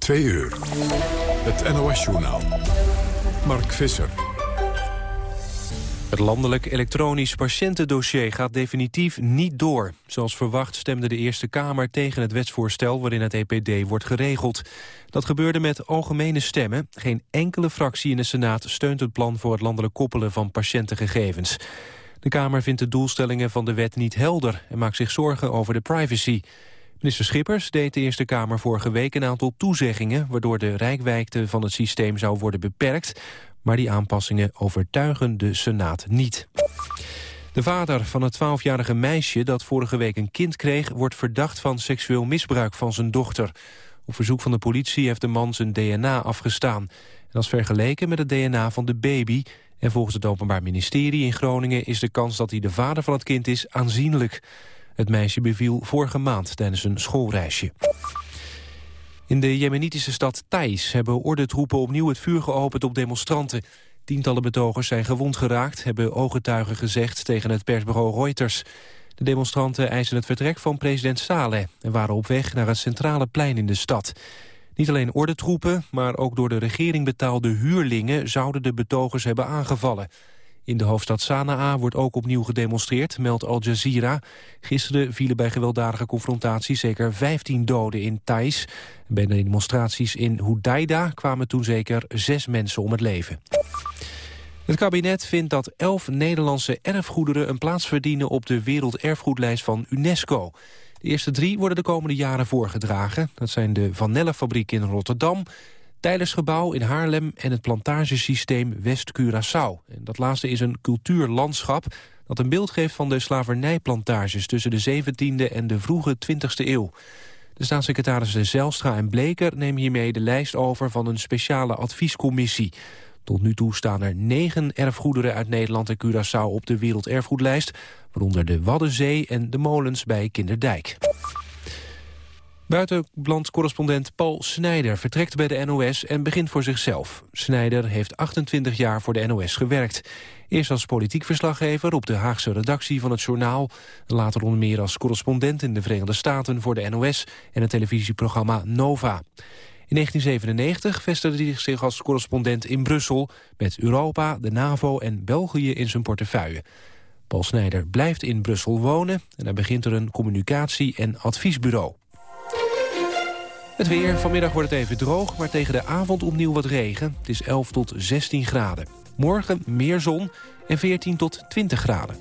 Twee uur. Het NOS-journaal. Mark Visser. Het landelijk elektronisch patiëntendossier gaat definitief niet door. Zoals verwacht stemde de Eerste Kamer tegen het wetsvoorstel waarin het EPD wordt geregeld. Dat gebeurde met algemene stemmen. Geen enkele fractie in de Senaat steunt het plan voor het landelijk koppelen van patiëntengegevens. De Kamer vindt de doelstellingen van de wet niet helder en maakt zich zorgen over de privacy. Minister Schippers deed de Eerste Kamer vorige week een aantal toezeggingen... waardoor de rijkwijkte van het systeem zou worden beperkt... maar die aanpassingen overtuigen de Senaat niet. De vader van het 12-jarige meisje dat vorige week een kind kreeg... wordt verdacht van seksueel misbruik van zijn dochter. Op verzoek van de politie heeft de man zijn DNA afgestaan. En dat is vergeleken met het DNA van de baby... En volgens het Openbaar Ministerie in Groningen is de kans dat hij de vader van het kind is aanzienlijk. Het meisje beviel vorige maand tijdens een schoolreisje. In de jemenitische stad Thais hebben ordentroepen opnieuw het vuur geopend op demonstranten. Tientallen betogers zijn gewond geraakt, hebben ooggetuigen gezegd tegen het persbureau Reuters. De demonstranten eisen het vertrek van president Saleh en waren op weg naar het centrale plein in de stad. Niet alleen ordentroepen, maar ook door de regering betaalde huurlingen zouden de betogers hebben aangevallen. In de hoofdstad Sanaa wordt ook opnieuw gedemonstreerd, meldt Al Jazeera. Gisteren vielen bij gewelddadige confrontaties zeker 15 doden in Thais. Bij de demonstraties in Hudaida kwamen toen zeker zes mensen om het leven. Het kabinet vindt dat elf Nederlandse erfgoederen een plaats verdienen op de werelderfgoedlijst van UNESCO. De eerste drie worden de komende jaren voorgedragen. Dat zijn de Van in Rotterdam, Tijlersgebouw in Haarlem en het plantagesysteem West-Curaçao. Dat laatste is een cultuurlandschap dat een beeld geeft van de slavernijplantages tussen de 17e en de vroege 20e eeuw. De staatssecretarissen Zelstra en Bleker nemen hiermee de lijst over van een speciale adviescommissie. Tot nu toe staan er negen erfgoederen uit Nederland en Curaçao op de werelderfgoedlijst, waaronder de Waddenzee en de molens bij Kinderdijk. Buitenlandcorrespondent Paul Snijder vertrekt bij de NOS en begint voor zichzelf. Snijder heeft 28 jaar voor de NOS gewerkt. Eerst als politiek verslaggever op de Haagse redactie van het journaal. Later onder meer als correspondent in de Verenigde Staten voor de NOS en het televisieprogramma Nova. In 1997 vestigde hij zich als correspondent in Brussel... met Europa, de NAVO en België in zijn portefeuille. Paul Snijder blijft in Brussel wonen... en hij begint er een communicatie- en adviesbureau. Het weer. Vanmiddag wordt het even droog, maar tegen de avond opnieuw wat regen. Het is 11 tot 16 graden. Morgen meer zon en 14 tot 20 graden.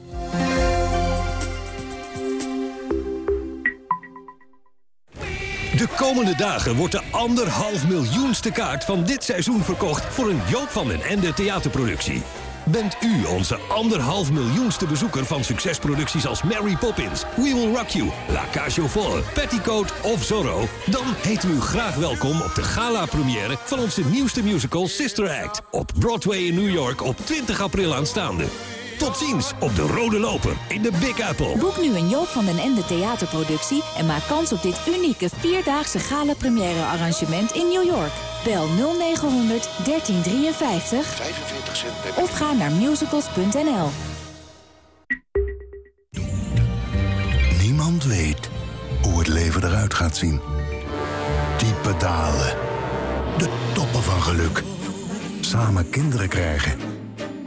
De komende dagen wordt de anderhalf miljoenste kaart van dit seizoen verkocht... voor een Joop van den Ende theaterproductie. Bent u onze anderhalf miljoenste bezoeker van succesproducties als Mary Poppins, We Will Rock You, La Cage aux Folles, Petticoat of Zorro? Dan we u graag welkom op de gala-première van onze nieuwste musical Sister Act. Op Broadway in New York op 20 april aanstaande. Tot ziens op de Rode Loper in de Big Apple. Boek nu een Joop van den Ende theaterproductie... en maak kans op dit unieke vierdaagse gala-première arrangement in New York. Bel 0900 1353 45 cent of ga naar musicals.nl. Niemand weet hoe het leven eruit gaat zien. Diepe dalen. De toppen van geluk. Samen kinderen krijgen.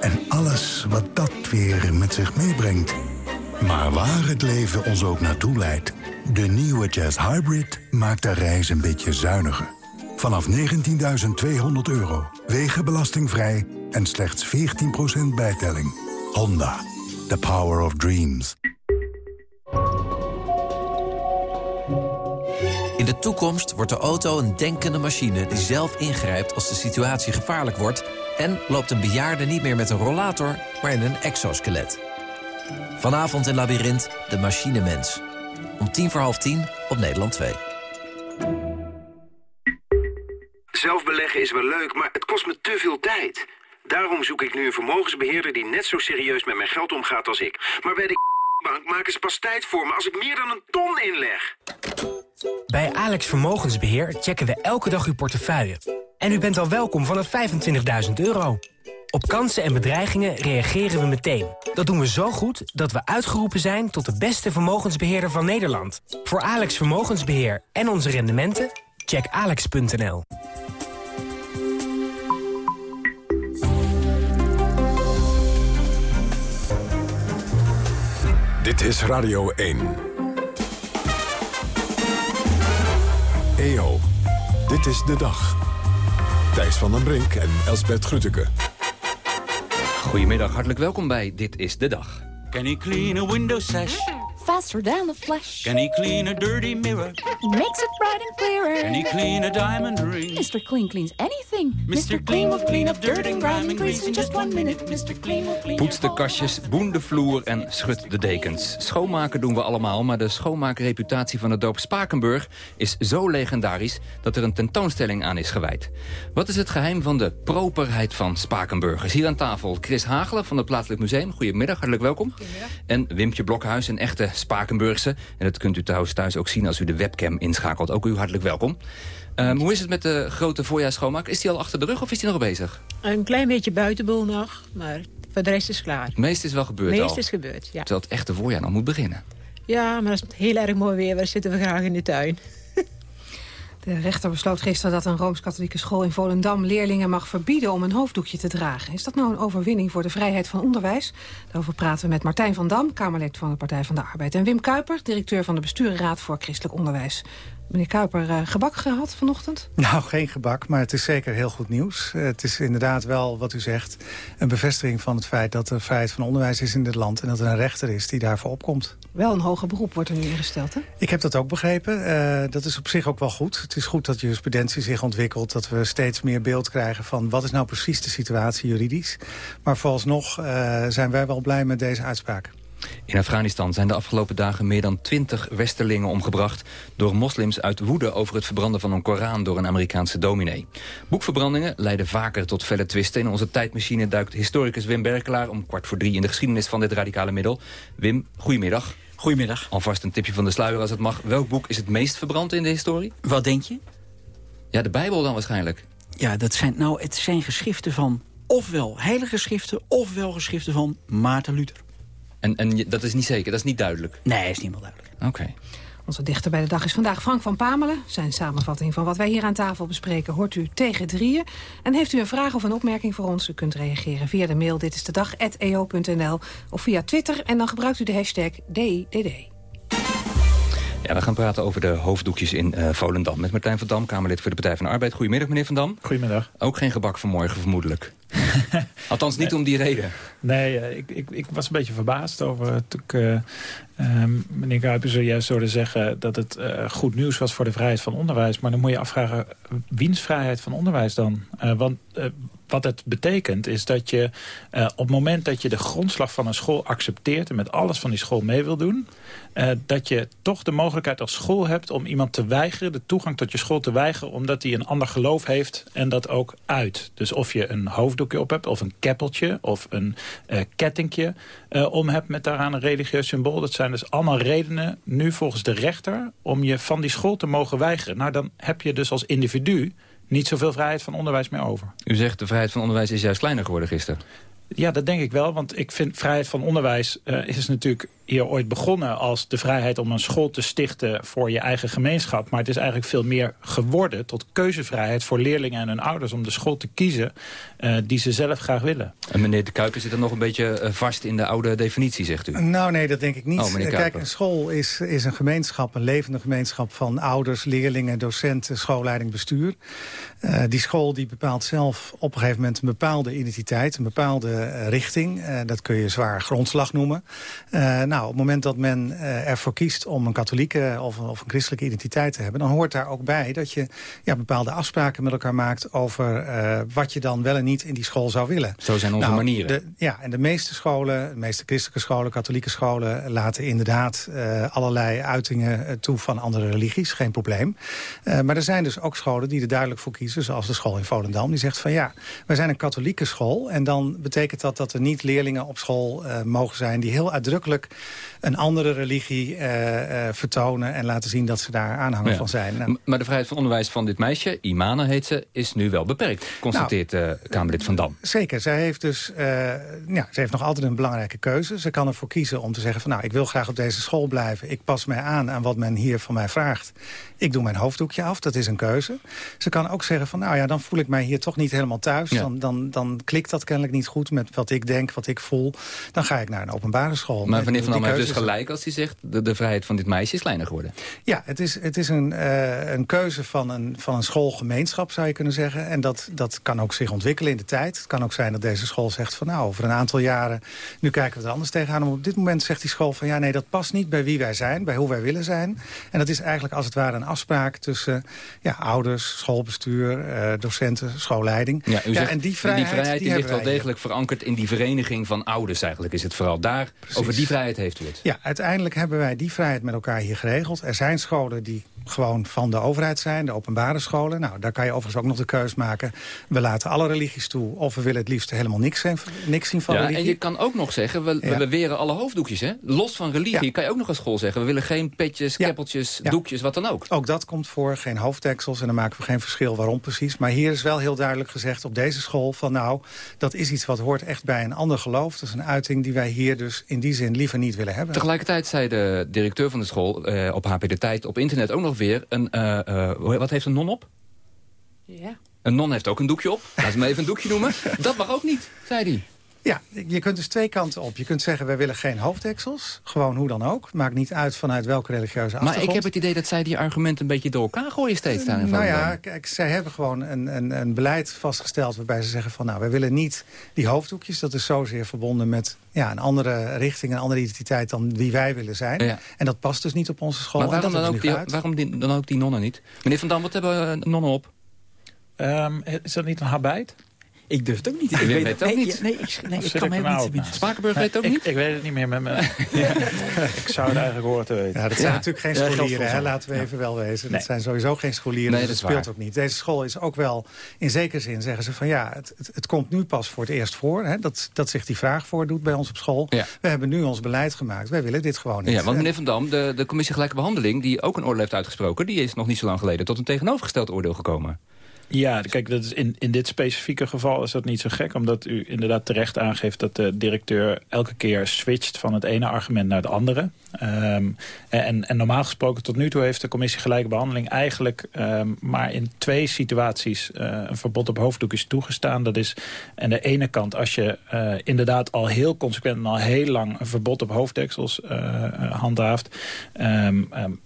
En alles wat dat weer met zich meebrengt. Maar waar het leven ons ook naartoe leidt... de nieuwe Jazz Hybrid maakt de reis een beetje zuiniger. Vanaf 19.200 euro, wegenbelastingvrij en slechts 14% bijtelling. Honda, the power of dreams. In de toekomst wordt de auto een denkende machine die zelf ingrijpt als de situatie gevaarlijk wordt... en loopt een bejaarde niet meer met een rollator, maar in een exoskelet. Vanavond in Labyrinth, de machinemens. Om tien voor half tien op Nederland 2. Zelf beleggen is wel leuk, maar het kost me te veel tijd. Daarom zoek ik nu een vermogensbeheerder die net zo serieus met mijn geld omgaat als ik. Maar bij de bank maken ze pas tijd voor me als ik meer dan een ton inleg. Bij Alex Vermogensbeheer checken we elke dag uw portefeuille. En u bent al welkom vanaf 25.000 euro. Op kansen en bedreigingen reageren we meteen. Dat doen we zo goed dat we uitgeroepen zijn tot de beste vermogensbeheerder van Nederland. Voor Alex Vermogensbeheer en onze rendementen Check alex.nl. Dit is Radio 1. EO, dit is de dag. Thijs van den Brink en Elsbert Grütke. Goedemiddag, hartelijk welkom bij Dit is de Dag. Can he clean a window sash? Faster than the flash. Can he clean a dirty mirror? Makes it bright and clearer. Can he clean a diamond ring? Mr. Clean cleans anything. Mr. Clean will clean up dirt and grime and grease in just one minute. Mr. Clean will clean Poets de kastjes, boen de vloer en schud de dekens. Schoonmaken doen we allemaal, maar de schoonmaakreputatie van het dorp Spakenburg is zo legendarisch dat er een tentoonstelling aan is gewijd. Wat is het geheim van de properheid van Spakenburgers? Hier aan tafel Chris Hagelen van het Plaatselijk Museum. Goedemiddag, hartelijk welkom. Goedemiddag. En Wimpje Blokhuis, een echte Spakenburgse. En dat kunt u trouwens thuis ook zien als u de webcam inschakelt. Ook u hartelijk welkom. Um, hoe is het met de grote voorjaarsschoonmaak? Is die al achter de rug of is die nog bezig? Een klein beetje buitenboel nog, maar voor de rest is klaar. Het meeste is wel gebeurd Het meeste is gebeurd, ja. Terwijl het echte voorjaar nog moet beginnen. Ja, maar als het heel erg mooi weer was, zitten we graag in de tuin. De rechter besloot gisteren dat een Rooms-Katholieke school in Volendam... leerlingen mag verbieden om een hoofddoekje te dragen. Is dat nou een overwinning voor de vrijheid van onderwijs? Daarover praten we met Martijn van Dam, Kamerlid van de Partij van de Arbeid... en Wim Kuiper, directeur van de Besturenraad voor Christelijk Onderwijs. Meneer Kuiper, uh, gebak gehad vanochtend? Nou, geen gebak, maar het is zeker heel goed nieuws. Uh, het is inderdaad wel, wat u zegt, een bevestiging van het feit... dat er vrijheid van onderwijs is in dit land... en dat er een rechter is die daarvoor opkomt. Wel een hoger beroep wordt er nu ingesteld, hè? Ik heb dat ook begrepen. Uh, dat is op zich ook wel goed. Het is goed dat jurisprudentie zich ontwikkelt... dat we steeds meer beeld krijgen van wat is nou precies de situatie juridisch. Maar vooralsnog zijn wij wel blij met deze uitspraak. In Afghanistan zijn de afgelopen dagen meer dan twintig westerlingen omgebracht... door moslims uit woede over het verbranden van een Koran door een Amerikaanse dominee. Boekverbrandingen leiden vaker tot felle twisten. In onze tijdmachine duikt historicus Wim Berkelaar om kwart voor drie in de geschiedenis van dit radicale middel. Wim, goedemiddag. Goedemiddag. Alvast een tipje van de sluier als het mag. Welk boek is het meest verbrand in de historie? Wat denk je? Ja, de Bijbel dan waarschijnlijk. Ja, dat zijn, nou, het zijn geschriften van ofwel heilige schriften... ofwel geschriften van Maarten Luther. En, en dat is niet zeker, dat is niet duidelijk? Nee, is niet meer duidelijk. Oké. Onze dichter bij de dag is vandaag Frank van Pamelen. Zijn samenvatting van wat wij hier aan tafel bespreken hoort u tegen drieën. En heeft u een vraag of een opmerking voor ons? U kunt reageren via de mail dit is de dag@eo.nl of via Twitter en dan gebruikt u de hashtag DDD. Ja, we gaan praten over de hoofddoekjes in uh, Volendam. Met Martijn van Dam, Kamerlid voor de Partij van de Arbeid. Goedemiddag, meneer Van Dam. Goedemiddag. Ook geen gebak vanmorgen, vermoedelijk. Althans, niet om die reden. Nee, uh, ik, ik, ik, was een beetje verbaasd over... Toen ik, uh, meneer Kuiper zojuist zouden zeggen... dat het goed nieuws was voor de vrijheid van onderwijs. Maar dan moet je afvragen, wiens vrijheid van onderwijs dan? want wat het betekent is dat je uh, op het moment dat je de grondslag van een school accepteert... en met alles van die school mee wil doen... Uh, dat je toch de mogelijkheid als school hebt om iemand te weigeren... de toegang tot je school te weigeren omdat hij een ander geloof heeft... en dat ook uit. Dus of je een hoofddoekje op hebt of een keppeltje of een uh, kettingje om hebt... met daaraan een religieus symbool. Dat zijn dus allemaal redenen nu volgens de rechter... om je van die school te mogen weigeren. Nou, dan heb je dus als individu niet zoveel vrijheid van onderwijs meer over. U zegt de vrijheid van onderwijs is juist kleiner geworden gisteren. Ja, dat denk ik wel, want ik vind vrijheid van onderwijs uh, is natuurlijk hier ooit begonnen als de vrijheid om een school te stichten voor je eigen gemeenschap. Maar het is eigenlijk veel meer geworden tot keuzevrijheid voor leerlingen en hun ouders om de school te kiezen uh, die ze zelf graag willen. En meneer De Kuiper zit er nog een beetje uh, vast in de oude definitie, zegt u? Nou nee, dat denk ik niet. Oh, Kijk, een school is, is een gemeenschap, een levende gemeenschap van ouders, leerlingen, docenten, schoolleiding, bestuur. Uh, die school die bepaalt zelf op een gegeven moment een bepaalde identiteit, een bepaalde richting. dat kun je zwaar grondslag noemen. nou, op het moment dat men ervoor kiest om een katholieke of, of, een christelijke identiteit te hebben... dan hoort daar ook bij dat je ja, bepaalde afspraken met elkaar maakt... over wat je dan wel en niet in die school zou willen. Zo zijn onze nou, manieren. De, ja, en de meeste scholen, de meeste christelijke scholen, katholieke scholen... laten inderdaad allerlei uitingen toe van andere religies, geen probleem. maar er zijn dus ook scholen die er duidelijk voor kiezen... zoals de school in Volendam, die zegt van ja, wij zijn een katholieke school... en dan betekent dat dat er niet leerlingen op school uh, mogen zijn... die heel uitdrukkelijk een andere religie uh, uh, vertonen... en laten zien dat ze daar aanhanger Ja. van zijn. Nou, Maar de vrijheid van onderwijs van dit meisje, Imana heet ze, is nu wel beperkt. Constateert eh Kamerlid Van Dam. Zeker, zij heeft dus eh, ja, ze heeft nog altijd een belangrijke keuze. Ze kan ervoor kiezen om te zeggen van nou, ik wil graag op deze school blijven. Ik pas mij aan aan wat men hier van mij vraagt. Ik doe mijn hoofddoekje af, dat is een keuze. Ze kan ook zeggen van nou ja, dan voel ik mij hier toch niet helemaal thuis. Ja. Dan, dan, dan klikt dat kennelijk niet goed met wat ik denk, wat ik voel. Dan ga ik naar een openbare school. Maar En meneer Van die Dam heeft dus gelijk als hij zegt... De, de vrijheid van dit meisje is kleiner geworden. Ja, het is, het is een, eh, een keuze van een, van een schoolgemeenschap, zou je kunnen zeggen. En dat, dat kan ook zich ontwikkelen in de tijd. Het kan ook zijn dat deze school zegt van nou, over een aantal jaren... nu kijken we er anders tegenaan. Maar op dit moment zegt die school van ja, nee, dat past niet bij wie wij zijn. Bij hoe wij willen zijn. En dat is eigenlijk als het ware een afspraak tussen ja, ouders, schoolbestuur, eh, docenten, schoolleiding. Ja, en die vrijheid, die, die hebben ligt wel degelijk verankerd in die vereniging van ouders eigenlijk. Is het vooral daar, over die vrijheid heeft u het. Ja, uiteindelijk hebben wij die vrijheid met elkaar hier geregeld. Er zijn scholen die gewoon van de overheid zijn, de openbare scholen. Nou, daar kan je overigens ook nog de keus maken. We laten alle religies toe of we willen het liefst helemaal niks, zijn, niks zien van Ja, religie. en je kan ook nog zeggen, we, we Ja. beweren alle hoofddoekjes. Hè? Los van religie kan je ook nog als school zeggen... we willen geen petjes, keppeltjes, Ja. doekjes, wat dan ook. Ook dat komt voor, geen hoofddeksels en dan maken we geen verschil waarom precies. Maar hier is wel heel duidelijk gezegd op deze school van nou, dat is iets wat hoort echt bij een ander geloof. Dat is een uiting die wij hier dus in die zin liever niet willen hebben. Tegelijkertijd zei de directeur van de school eh, op HP De Tijd op internet ook nog weer... Een, eh, eh, wat heeft een non op? Ja. Een non heeft ook een doekje op. Laat ze me even een doekje noemen. Dat mag ook niet, zei hij. Ja, je kunt dus twee kanten op. Je kunt zeggen, wij willen geen hoofddeksels. Gewoon hoe dan ook. Maakt niet uit vanuit welke religieuze Maar achtergrond. ik heb het idee dat zij die argumenten een beetje door elkaar gooien steeds. Daar in Nou ja, kijk, zij hebben gewoon een, een, een beleid vastgesteld... waarbij ze zeggen van, nou, wij willen niet die hoofddoekjes. Dat is zozeer verbonden met ja, een andere richting, een andere identiteit... dan wie wij willen zijn. Ja. En dat past dus niet op onze school. Maar waarom, dan ook, die, waarom die, dan ook die nonnen niet? Meneer Van Dam, wat hebben eh, nonnen op? Ehm, is dat niet een habijt? Ik durf het ook niet. Ik weet het ook nee, niet. Nee, ik, nee, ik kan me helemaal niet binnen. naast? Spakenburg weet het ook ik, niet? Ik weet het niet meer met me. ik zou het eigenlijk horen te weten. Ja, dat zijn Ja. natuurlijk geen scholieren, hè? laten we even wel wezen. Nee. Dat zijn sowieso geen scholieren, Nee, dus dat speelt ook niet. Deze school is ook wel, in zekere zin zeggen ze van ja, het, het, het komt nu pas voor het eerst voor. Hè? Dat, dat zich die vraag voordoet bij ons op school. Ja. We hebben nu ons beleid gemaakt, wij willen dit gewoon niet. Ja, want meneer Van Dam, de, de commissie Gelijke Behandeling... die ook een oordeel heeft uitgesproken... die is nog niet zo lang geleden tot een tegenovergesteld oordeel gekomen. Ja, kijk, dat is in, in dit specifieke geval is dat niet zo gek. Omdat u inderdaad terecht aangeeft dat de directeur elke keer switcht van het ene argument naar het andere. Ehm, en, en normaal gesproken tot nu toe heeft de commissie gelijke behandeling eigenlijk ehm, maar in twee situaties eh, een verbod op hoofddoekjes toegestaan. Dat is aan de ene kant als je eh, inderdaad al heel consequent en al heel lang een verbod op hoofddeksels eh, handhaaft. Ehm,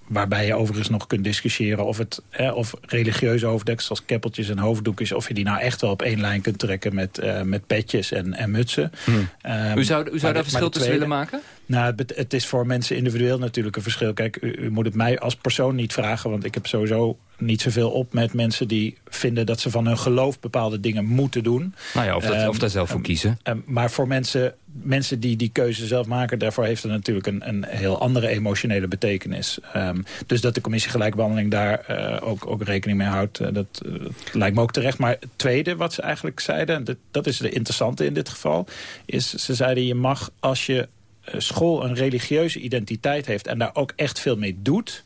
waarbij je overigens nog kunt discussiëren of, het, of religieuze hoofddeksels als keppeltjes en hoofddoekjes, of je die nou echt wel op één lijn kunt trekken met, eh, met petjes en, en mutsen. Ehm, u zou, u zou daar verschil tussen willen maken? Nou, het, is voor mensen individueel natuurlijk een verschil. Kijk, u, u moet het mij als persoon niet vragen... want ik heb sowieso niet zoveel op met mensen die vinden... dat ze van hun geloof bepaalde dingen moeten doen. Nou ja, of, dat, Ehm, of daar zelf voor kiezen. Ehm, maar voor mensen, mensen die die keuze zelf maken... daarvoor heeft het natuurlijk een, een heel andere emotionele betekenis. Ehm, dus dat de commissie gelijkbehandeling daar eh, ook, ook rekening mee houdt... eh, dat eh, lijkt me ook terecht. Maar het tweede wat ze eigenlijk zeiden... en dat, dat is de interessante in dit geval... is ze zeiden je mag als je school een religieuze identiteit heeft... en daar ook echt veel mee doet...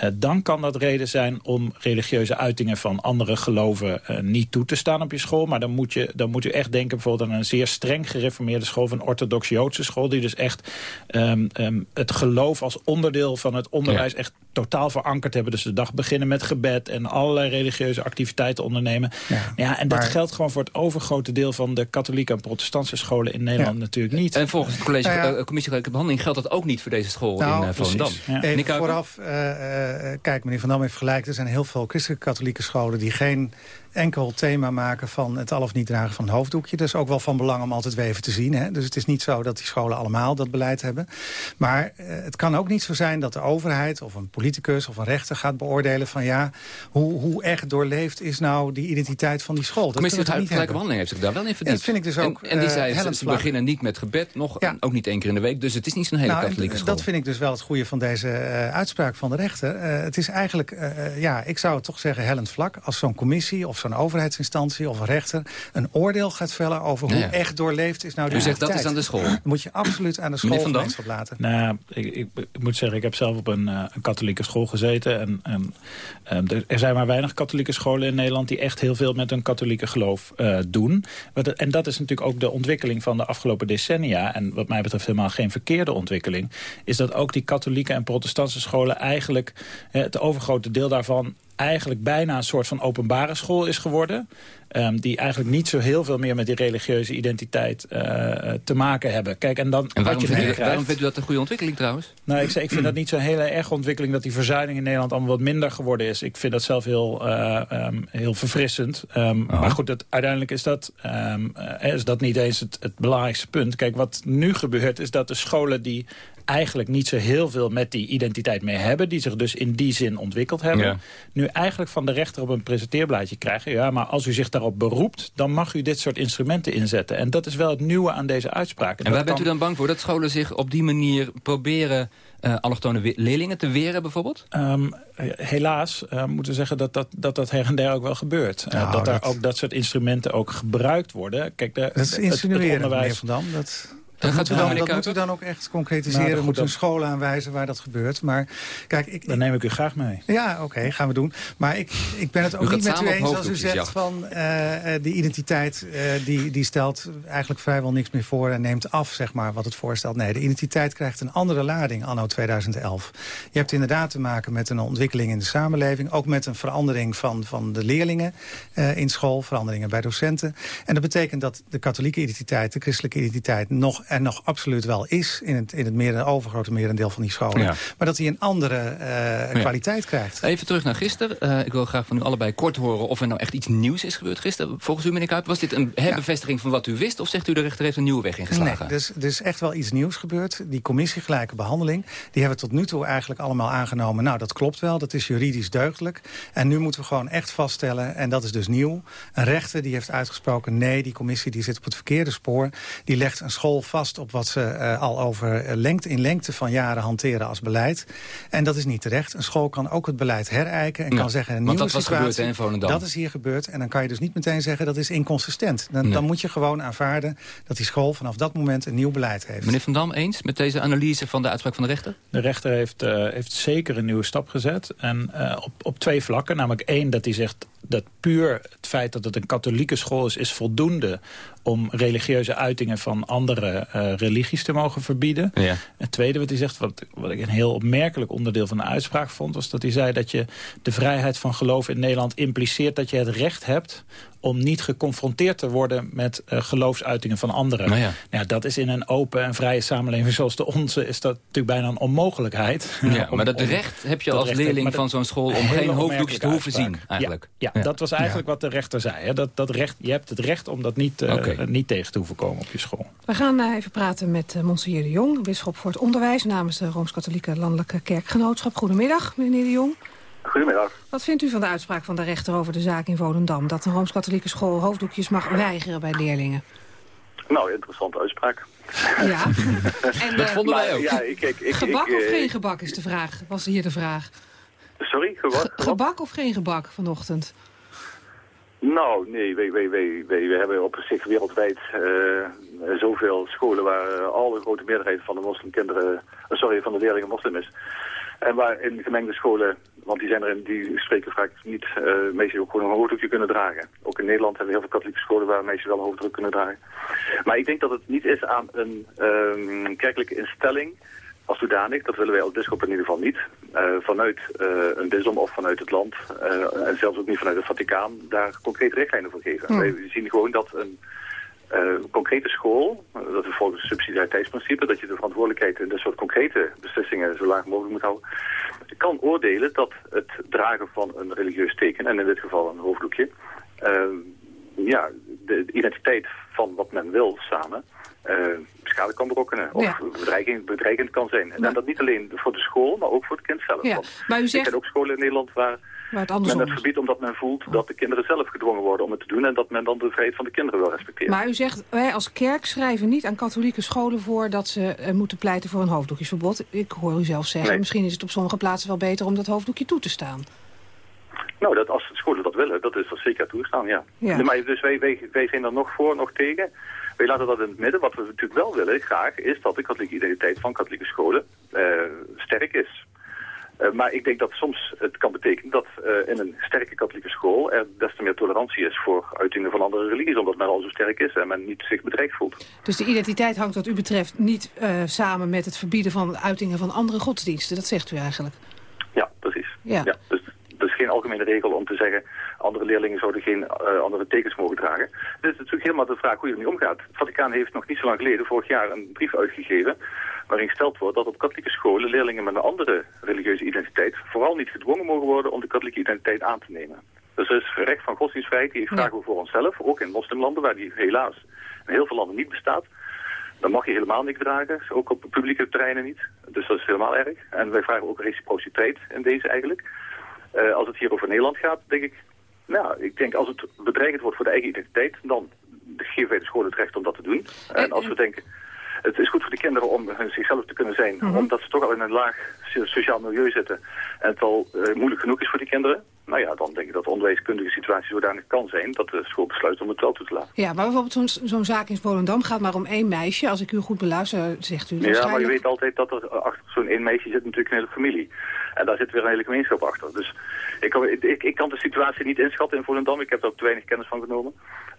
eh, dan kan dat reden zijn om religieuze uitingen van andere geloven eh, niet toe te staan op je school. Maar dan moet, je, dan moet u echt denken bijvoorbeeld aan een zeer streng gereformeerde school, of een orthodox-Joodse school, die dus echt ehm, ehm, het geloof als onderdeel van het onderwijs echt totaal verankerd hebben. Dus de dag beginnen met gebed en allerlei religieuze activiteiten ondernemen. Ja, en dat maar- geldt gewoon voor het overgrote deel van de katholieke en protestantse scholen in Nederland natuurlijk niet. En volgens het college, Nou ja. eh, commissie Gelijke Behandeling geldt dat ook niet voor deze school Nou, in uh. Volendam. Ja. Even Kuiper? vooraf, eh, eh, kijk, meneer Van Dam heeft gelijk. Er zijn heel veel christelijke katholieke scholen... die geen enkel thema maken van het al of niet dragen van een hoofddoekje. Dat is ook wel van belang om altijd weer even te zien. Hè? Dus het is niet zo dat die scholen allemaal dat beleid hebben. Maar eh, het kan ook niet zo zijn dat de overheid of een politicus of een rechter gaat beoordelen van ja, hoe, hoe echt doorleefd is nou die identiteit van die school. Dat commissie toch Gelijke Behandeling heeft zich daar wel in verdiept. dat vind ik dus ook, En, en die eh, zei, ze, beginnen niet met gebed, nog, Ja. ook niet één keer in de week. Dus het is niet zo'n hele Nou, en katholieke school. Dat vind ik dus wel het goede van deze eh, uitspraak van de rechter. het is eigenlijk, ja, ik zou het toch zeggen hellend vlak. Als zo'n commissie of zo'n overheidsinstantie of een rechter... een oordeel gaat vellen over hoe Ja, ja. echt doorleefd is nou de U zegt dat is aan de school. Moet je absoluut aan de Meneer Van schoolgemeenschap laten. Nou, ik, ik, ik moet zeggen, ik heb zelf op een, eh, een katholieke school gezeten. En, en ehm, er, er zijn maar weinig katholieke scholen in Nederland... die echt heel veel met hun katholieke geloof eh, doen. Wat het- En dat is natuurlijk ook de ontwikkeling van de afgelopen decennia. En wat mij betreft helemaal geen verkeerde ontwikkeling. Is dat ook die katholieke en protestantse scholen eigenlijk... eh, het overgrote deel daarvan eigenlijk bijna een soort van openbare school is geworden. ehm, die eigenlijk niet zo heel veel meer met die religieuze identiteit eh, te maken hebben. Kijk, en dan En waarom je vindt, u, dat- krijgt- waarom vindt u dat een goede ontwikkeling trouwens? nou, ik, zeg, ik vind dat niet zo'n hele erge ontwikkeling... dat die verzuiling in Nederland allemaal wat minder geworden is. Ik vind dat zelf heel, eh, ehm, heel verfrissend. Ehm, Maar goed, dat, uiteindelijk is dat, ehm, eh, is dat niet eens het, het belangrijkste punt. Kijk, wat nu gebeurt is dat de scholen die eigenlijk niet zo heel veel met die identiteit mee hebben... die zich dus in die zin ontwikkeld hebben... Ja. nu eigenlijk van de rechter op een presenteerblaadje krijgen... ja, maar als u zich daarop beroept, dan mag u dit soort instrumenten inzetten. En dat is wel het nieuwe aan deze uitspraak. En waar bent kan- u dan bang voor? Dat scholen zich op die manier proberen eh allochtone leerlingen te weren bijvoorbeeld? Ehm, helaas eh, moeten we zeggen dat dat, dat dat her en der ook wel gebeurt. Eh, Nou, dat daar ook dat soort instrumenten ook gebruikt worden. Kijk, de, Dat is het- het, insinueren, meneer onderwijs... Van Dam. Dat, dat gaat u dan, dat moeten we dan ook echt concretiseren. Nou, we moeten een dan- school aanwijzen waar dat gebeurt. Maar kijk, ik, Dan neem ik u graag mee. Ja, oké, gaan we doen. Maar ik, ik ben het ook niet met u eens als u zegt ja. van eh, eh, die identiteit eh, die, die stelt eigenlijk vrijwel niks meer voor en neemt af, zeg maar, wat het voorstelt. Nee, de identiteit krijgt een andere lading anno 2011. Je hebt inderdaad te maken met een ontwikkeling in de samenleving, ook met een verandering van, van de leerlingen eh, in school, veranderingen bij docenten. En dat betekent dat de katholieke identiteit, de christelijke identiteit, nog en nog absoluut wel is in het, in het meer, overgrote merendeel van die scholen. Ja. Maar dat die een andere eh, Ja. kwaliteit krijgt. Even terug naar gisteren. Eh, ik wil graag van u allebei kort horen of er nou echt iets nieuws is gebeurd gisteren. Volgens u, meneer Kuip, was dit een herbevestiging van wat u wist? Of zegt u de rechter heeft een nieuwe weg ingeslagen? Nee, dus er is echt wel iets nieuws gebeurd. Die commissie gelijke behandeling, die hebben tot nu toe eigenlijk allemaal aangenomen. Nou, dat klopt wel, dat is juridisch deugdelijk. En nu moeten we gewoon echt vaststellen, en dat is dus nieuw. Een rechter die heeft uitgesproken, nee, die commissie die zit op het verkeerde spoor. Die legt een school vast op wat ze eh, al over eh, lengte, in lengte van jaren hanteren als beleid. En dat is niet terecht. Een school kan ook het beleid herijken en Ja, kan zeggen... een want nieuwe dat was situatie, gebeurd, hè, in Volendam. Dat is hier gebeurd. En dan kan je dus niet meteen zeggen dat is inconsistent. Dan, Nee. dan moet je gewoon aanvaarden dat die school vanaf dat moment een nieuw beleid heeft. Meneer Van Dam, eens met deze analyse van de uitspraak van de rechter? De rechter heeft, eh, heeft zeker een nieuwe stap gezet. En eh, op, op twee vlakken. Namelijk één, dat hij zegt dat puur het feit dat het een katholieke school is... is voldoende om religieuze uitingen van andere eh, religies te mogen verbieden. Ja. Het tweede wat hij zegt, wat, wat ik een heel opmerkelijk onderdeel van de uitspraak vond... was dat hij zei dat je de vrijheid van geloof in Nederland impliceert... dat je het recht hebt om niet geconfronteerd te worden met eh, geloofsuitingen van anderen. Nou ja. Ja, dat is in een open en vrije samenleving zoals de onze... is dat natuurlijk bijna een onmogelijkheid. Ja, Om- maar dat om- recht heb je als leerling van zo'n school... om geen hoofddoekjes te hoeven zien, eigenlijk. Ja, ja, dat was eigenlijk wat de rechter zei. Hè. Dat, dat recht, je hebt het recht om dat niet, eh, niet tegen te hoeven komen op je school. We gaan eh, even praten met uh, Monseigneur de Jong, bisschop voor het onderwijs... namens de Rooms-Katholieke Landelijke Kerkgenootschap. Goedemiddag, meneer de Jong. Goedemiddag. Wat vindt u van de uitspraak van de rechter over de zaak in Volendam... dat een Rooms-Katholieke school hoofddoekjes mag weigeren bij leerlingen? Nou, interessante uitspraak. Ja. En, Dat eh, vonden wij ook. Ja, ik, ik, ik, gebak ik, of eh, geen gebak is de vraag, was hier de vraag. Sorry, gebak? Gebak of geen gebak vanochtend? Nou, nee, wij, wij, hebben op zich wereldwijd eh, zoveel scholen waar eh, al grote meerderheid van de moslimkinderen, eh, sorry, van de leerlingen moslim is. En waar in gemengde scholen, want die zijn er in, die spreken vaak niet, eh meisjes ook gewoon een hoofddoekje kunnen dragen. Ook in Nederland hebben we heel veel katholieke scholen waar meisjes wel een hoofddoek kunnen dragen. Maar ik denk dat het niet is aan een ehm, kerkelijke instelling als zodanig, dat willen wij als bischop in ieder geval niet, eh, vanuit eh, een bisdom of vanuit het land, eh, en zelfs ook niet vanuit het Vaticaan, daar concrete richtlijnen voor geven. Hmm. Wij zien gewoon dat een concrete school, dat is volgens het subsidiariteitsprincipe, dat je de verantwoordelijkheid in dit soort concrete beslissingen zo laag mogelijk moet houden, kan oordelen dat het dragen van een religieus teken, en in dit geval een hoofddoekje, ja, de, de identiteit van wat men wil samen, schade kan berokkenen. Of Ja. bedreigend kan zijn. En Maar- dat niet alleen voor de school, maar ook voor het kind zelf. Ja, maar u Ik zegt... ken ook scholen in Nederland waar Waar het men het is. verbiedt omdat men voelt dat de kinderen zelf gedwongen worden om het te doen... en dat men dan de vrijheid van de kinderen wil respecteren. Maar u zegt, wij als kerk schrijven niet aan katholieke scholen voor... dat ze eh, moeten pleiten voor een hoofddoekjesverbod. Ik hoor u zelf zeggen, Nee. misschien is het op sommige plaatsen wel beter... om dat hoofddoekje toe te staan. Nou, dat als scholen dat willen, dat is dat zeker toestaan, ja. Ja. Maar dus wij, wij, wij zijn er nog voor, nog tegen. Wij laten dat in het midden. Wat we natuurlijk wel willen, graag, is dat de katholieke identiteit van katholieke scholen eh, sterk is. Eh, maar ik denk dat soms het kan betekenen dat eh, in een sterke katholieke school er des te meer tolerantie is voor uitingen van andere religies, omdat men al zo sterk is en men niet zich bedreigd voelt. Dus de identiteit hangt wat u betreft niet samen met het verbieden van uitingen van andere godsdiensten. Dat zegt u eigenlijk. Ja, precies. Ja. dus dat is geen algemene regel om te zeggen... andere leerlingen zouden geen eh, andere tekens mogen dragen. Het is natuurlijk helemaal de vraag hoe je ermee omgaat. Het Vaticaan heeft nog niet zo lang geleden, vorig jaar, een brief uitgegeven... waarin gesteld wordt dat op katholieke scholen leerlingen met een andere religieuze identiteit... vooral niet gedwongen mogen worden om de katholieke identiteit aan te nemen. Dus er is recht van godsdienstvrijheid, die vragen we voor onszelf... ook in moslimlanden, waar die helaas in heel veel landen niet bestaat... Dan mag je helemaal niks dragen, ook op publieke terreinen niet. Dus dat is helemaal erg. En wij vragen ook reciprociteit in deze eigenlijk. Eh, als het hier over Nederland gaat, denk ik... Nou, ik denk als het bedreigend wordt voor de eigen identiteit... dan geven wij de scholen het recht om dat te doen. En als we denken... Het is goed voor de kinderen om hun zichzelf te kunnen zijn. Omdat ze toch al in een laag so- sociaal milieu zitten. En het al eh, moeilijk genoeg is voor die kinderen. Nou ja, dan denk ik dat de onderwijskundige situatie zodanig kan zijn... dat de school besluit om het wel toe te laten. Ja, maar bijvoorbeeld zo'n zo'n zaak in Volendam gaat maar om één meisje. Als ik u goed beluister, zegt u Ja, maar je weet altijd dat er achter zo'n één meisje zit natuurlijk een hele familie. En daar zit weer een hele gemeenschap achter. Dus ik, kan- ik, ik, kan de situatie niet inschatten in Volendam. Ik heb daar ook te weinig kennis van genomen.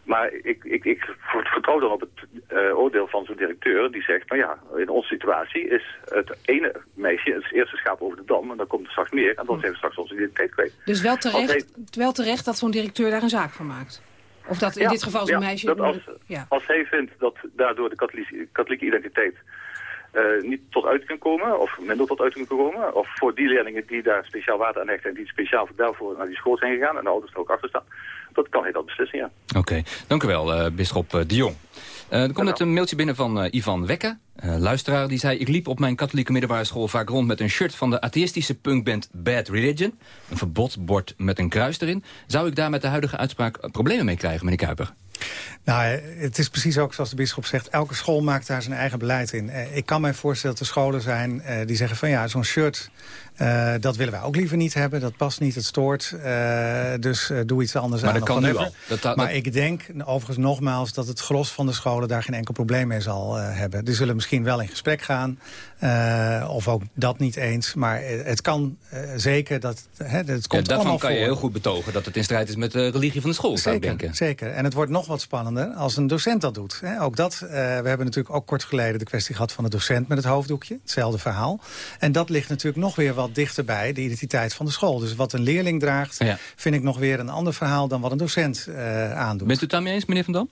Maar ik, ik, ik vertrouw dan op het eh, oordeel van zo'n directeur die zegt... nou ja, in onze situatie is het ene meisje het eerste schaap over de dam... en dan komt er straks meer en dan zijn we straks onze identiteit kwijt. Dus wel terecht, hij- wel terecht dat zo'n directeur daar een zaak van maakt. Of dat in Ja, dit geval zo'n ja, meisje... dat als, ja. als hij vindt dat daardoor de katholieke, katholieke identiteit eh, niet tot uit kan komen, of minder tot uit kan komen, of voor die leerlingen die daar speciaal waarde aan hechten en die speciaal daarvoor naar die school zijn gegaan en de ouders er ook achter staan, dat kan hij dat beslissen, ja. Oké, dank u wel, eh bisschop eh, de Jong. Eh, er komt net een mailtje binnen van Ivan Wekke, luisteraar. Die zei, ik liep op mijn katholieke middelbare school vaak rond met een shirt van de atheïstische punkband Bad Religion. Een verbodbord met een kruis erin. Zou ik daar met de huidige uitspraak problemen mee krijgen, meneer Kuiper? Nou, het is precies ook zoals de bisschop zegt. Elke school maakt daar zijn eigen beleid in. Eh, Ik kan mij voorstellen dat er scholen zijn eh, die zeggen van ja, zo'n shirt... eh, dat willen wij ook liever niet hebben. Dat past niet, het stoort. Eh, dus eh, doe iets anders Maar aan. dat of kan nu al. Dat- dat- maar dat- ik denk overigens nogmaals dat het gros van de scholen... daar geen enkel probleem mee zal hebben. Die zullen misschien wel in gesprek gaan. of ook dat niet eens. Maar het kan zeker dat... Hè, het Ja, komt daarvan allemaal kan je heel goed betogen dat het in strijd is met de religie van de school, Zeker, denken. zeker. En het wordt nog wat spannender als een docent dat doet. Hè. Ook dat, we hebben natuurlijk ook kort geleden de kwestie gehad van de docent met het hoofddoekje. Hetzelfde verhaal. En dat ligt natuurlijk nog weer wat dichterbij de identiteit van de school. Dus wat een leerling draagt, Ja. vind ik nog weer een ander verhaal dan wat een docent eh, aandoet. Bent u het daarmee eens, meneer Van Dam?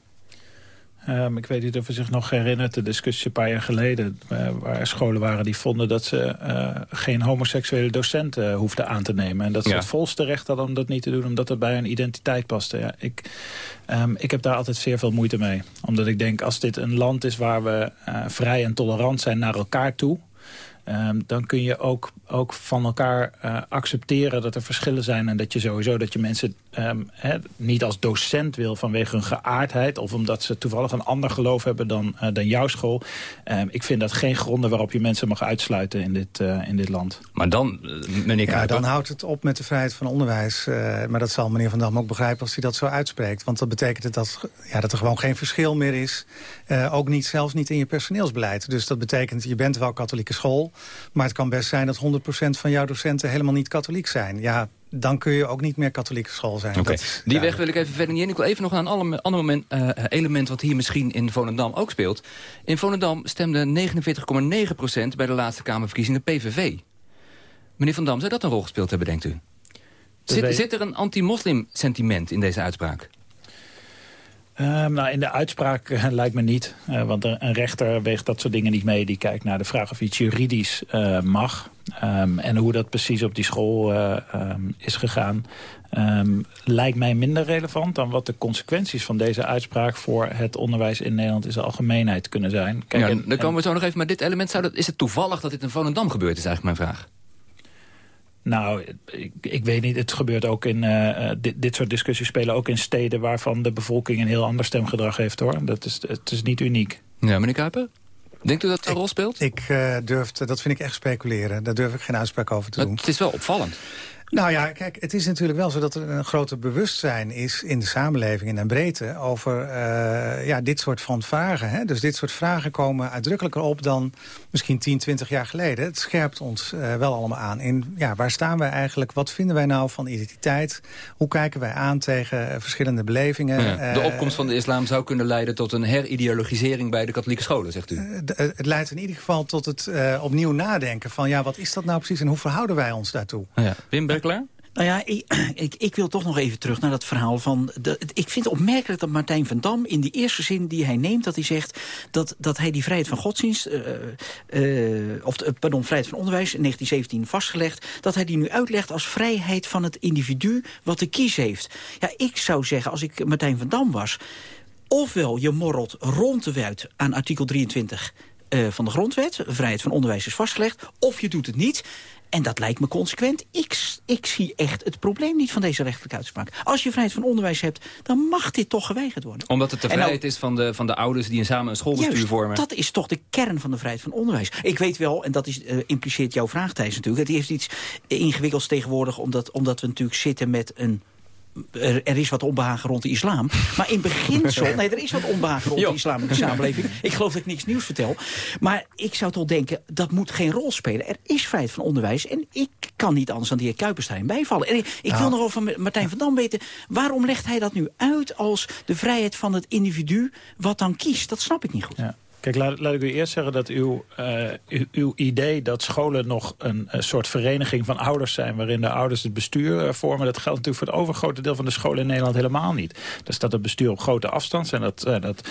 Ehm, ik weet niet of u zich nog herinnert, de discussie een paar jaar geleden... eh, waar scholen waren die vonden dat ze eh, geen homoseksuele docenten hoefden aan te nemen. En dat ze Ja. het volste recht hadden om dat niet te doen, omdat het bij hun identiteit paste. Ja, ik, ehm, ik heb daar altijd zeer veel moeite mee. Omdat ik denk, als dit een land is waar we eh, vrij en tolerant zijn naar elkaar toe... ehm, dan kun je ook, ook van elkaar eh, accepteren dat er verschillen zijn... en dat je sowieso dat je mensen ehm, hè, niet als docent wil vanwege hun geaardheid... of omdat ze toevallig een ander geloof hebben dan, eh, dan jouw school. Ehm, ik vind dat geen gronden waarop je mensen mag uitsluiten in dit, eh, in dit land. Maar dan, meneer Ja, Kuiper... dan houdt het op met de vrijheid van onderwijs. Eh, maar dat zal meneer Van Dam ook begrijpen als hij dat zo uitspreekt. Want dat betekent het dat, ja, dat er gewoon geen verschil meer is. Eh, ook niet, zelfs niet in je personeelsbeleid. Dus dat betekent, je bent wel katholieke school... maar het kan best zijn dat 100% van jouw docenten helemaal niet katholiek zijn. Ja, dan kun je ook niet meer katholieke school zijn. Die weg wil ik even verder niet in. Ik wil even nog naar een ander ander moment, eh, element wat hier misschien in Volendam ook speelt. In Volendam stemde 49,9% bij de laatste Kamerverkiezingen PVV. Meneer Van Dam, zou dat een rol gespeeld hebben, denkt u? Zit, zit er een anti-moslim sentiment in deze uitspraak? Ehm, nou, in de uitspraak eh, lijkt me niet. Eh, want een, rechter weegt dat soort dingen niet mee. Die kijkt naar de vraag of iets juridisch eh, mag. Ehm, en hoe dat precies op die school eh, ehm, is gegaan... lijkt mij minder relevant dan wat de consequenties van deze uitspraak... voor het onderwijs in Nederland in zijn algemeenheid kunnen zijn. Kijk, ja, en- dan komen we zo nog even. Maar dit element, zou dat, is het toevallig dat dit in Volendam gebeurt, is eigenlijk mijn vraag. Nou, ik, ik, weet niet. Het gebeurt ook in... Uh, dit, dit, soort discussies spelen ook in steden... waarvan de bevolking een heel ander stemgedrag heeft, hoor. Dat is, het is niet uniek. Ja, meneer Kuiper? Denkt u dat het een rol speelt? Ik uh, durf, dat vind ik echt speculeren. Daar durf ik geen uitspraak over te doen. Het is wel opvallend. Nou ja, kijk, het is natuurlijk wel zo dat er een groter bewustzijn is in de samenleving in een breedte over uh, ja, dit soort van vragen. Hè? Dus dit soort vragen komen uitdrukkelijker op dan misschien 10, 20 jaar geleden. Het scherpt ons uh, wel allemaal aan in ja, waar staan wij eigenlijk, wat vinden wij nou van identiteit, hoe kijken wij aan tegen verschillende belevingen. Ja, de opkomst van de islam zou kunnen leiden tot een herideologisering bij de katholieke scholen, zegt u? het leidt in ieder geval tot het opnieuw nadenken van ja, wat is dat nou precies en hoe verhouden wij ons daartoe? Ja. Wim Nou ja, ik, ik, wil toch nog even terug naar dat verhaal van... De, ik vind het opmerkelijk dat Martijn van Dam in die eerste zin die hij neemt... dat hij zegt dat, dat hij die vrijheid van godsdienst... Uh, uh, of pardon, vrijheid van onderwijs in 1917 vastgelegd... dat hij die nu uitlegt als vrijheid van het individu wat de kies heeft. Ja, ik zou zeggen, als ik Martijn van Dam was... ofwel je morrelt rond de wet aan artikel 23... Uh, van de grondwet, vrijheid van onderwijs is vastgelegd... of je doet het niet... En dat lijkt me consequent. Ik, ik zie echt het probleem niet van deze rechtelijke uitspraak. Als je vrijheid van onderwijs hebt, dan mag dit toch geweigerd worden. Omdat het de nou- vrijheid is van de, van de ouders die samen een schoolbestuur juist, vormen. dat is toch de kern van de vrijheid van onderwijs. Ik weet wel, en dat is, uh, impliceert jouw vraag Thijs natuurlijk... die heeft iets ingewikkelds tegenwoordig... omdat, omdat we natuurlijk zitten met een er, er, is wat onbehagen rond de islam. Maar in beginsel... Nee, er is wat onbehagen rond de islam in de samenleving. Ik geloof dat ik niks nieuws vertel. Maar ik zou toch denken, dat moet geen rol spelen. Er is vrijheid van onderwijs. En ik kan niet anders dan die heer Kuiperstein bijvallen. En ik, ik wil nog wel van Martijn van Dam weten... waarom legt hij dat nu uit als de vrijheid van het individu... wat dan kiest? Dat snap ik niet goed. Ja. Kijk, laat, laat, ik u eerst zeggen dat uw, uh, uw, uw, idee dat scholen nog een, soort vereniging van ouders zijn... waarin de ouders het bestuur uh, vormen... dat geldt natuurlijk voor het overgrote deel van de scholen in Nederland helemaal niet. Dat staat het bestuur op grote afstand. Zijn dat, uh, dat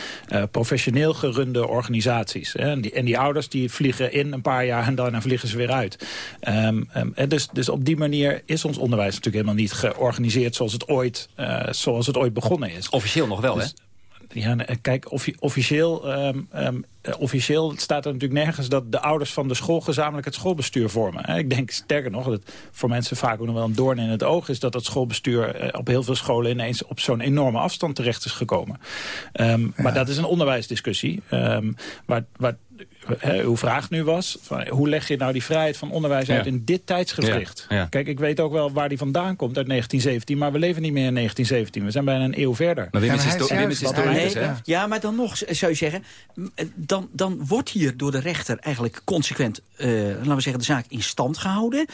professioneel gerunde organisaties. Hè? En, die, en die ouders die vliegen in een paar jaar en daarna vliegen ze weer uit. Um, um, en dus, dus op die manier is ons onderwijs natuurlijk helemaal niet georganiseerd... zoals het ooit, zoals het ooit begonnen is. Officieel nog wel, dus, hè? Ja, kijk, officieel, um, um, officieel staat er natuurlijk nergens... dat de ouders van de school gezamenlijk het schoolbestuur vormen. Ik denk sterker nog, dat voor mensen vaak ook nog wel een doorn in het oog is... dat het schoolbestuur uh, op heel veel scholen ineens op zo'n enorme afstand terecht is gekomen. Um, ja. Maar dat is een onderwijsdiscussie. waar, waar He, uw vraag nu was, van, hoe leg je nou die vrijheid van onderwijs uit ja. in dit tijdsgevricht? Ja. Ja. Kijk, ik weet ook wel waar die vandaan komt uit 1917, maar we leven niet meer in 1917. We zijn bijna een eeuw verder. Maar Wim is, is, historisch, nee, Ja, maar dan nog, zou je zeggen, dan, dan wordt hier door de rechter eigenlijk consequent, uh, laten we zeggen, de zaak in stand gehouden.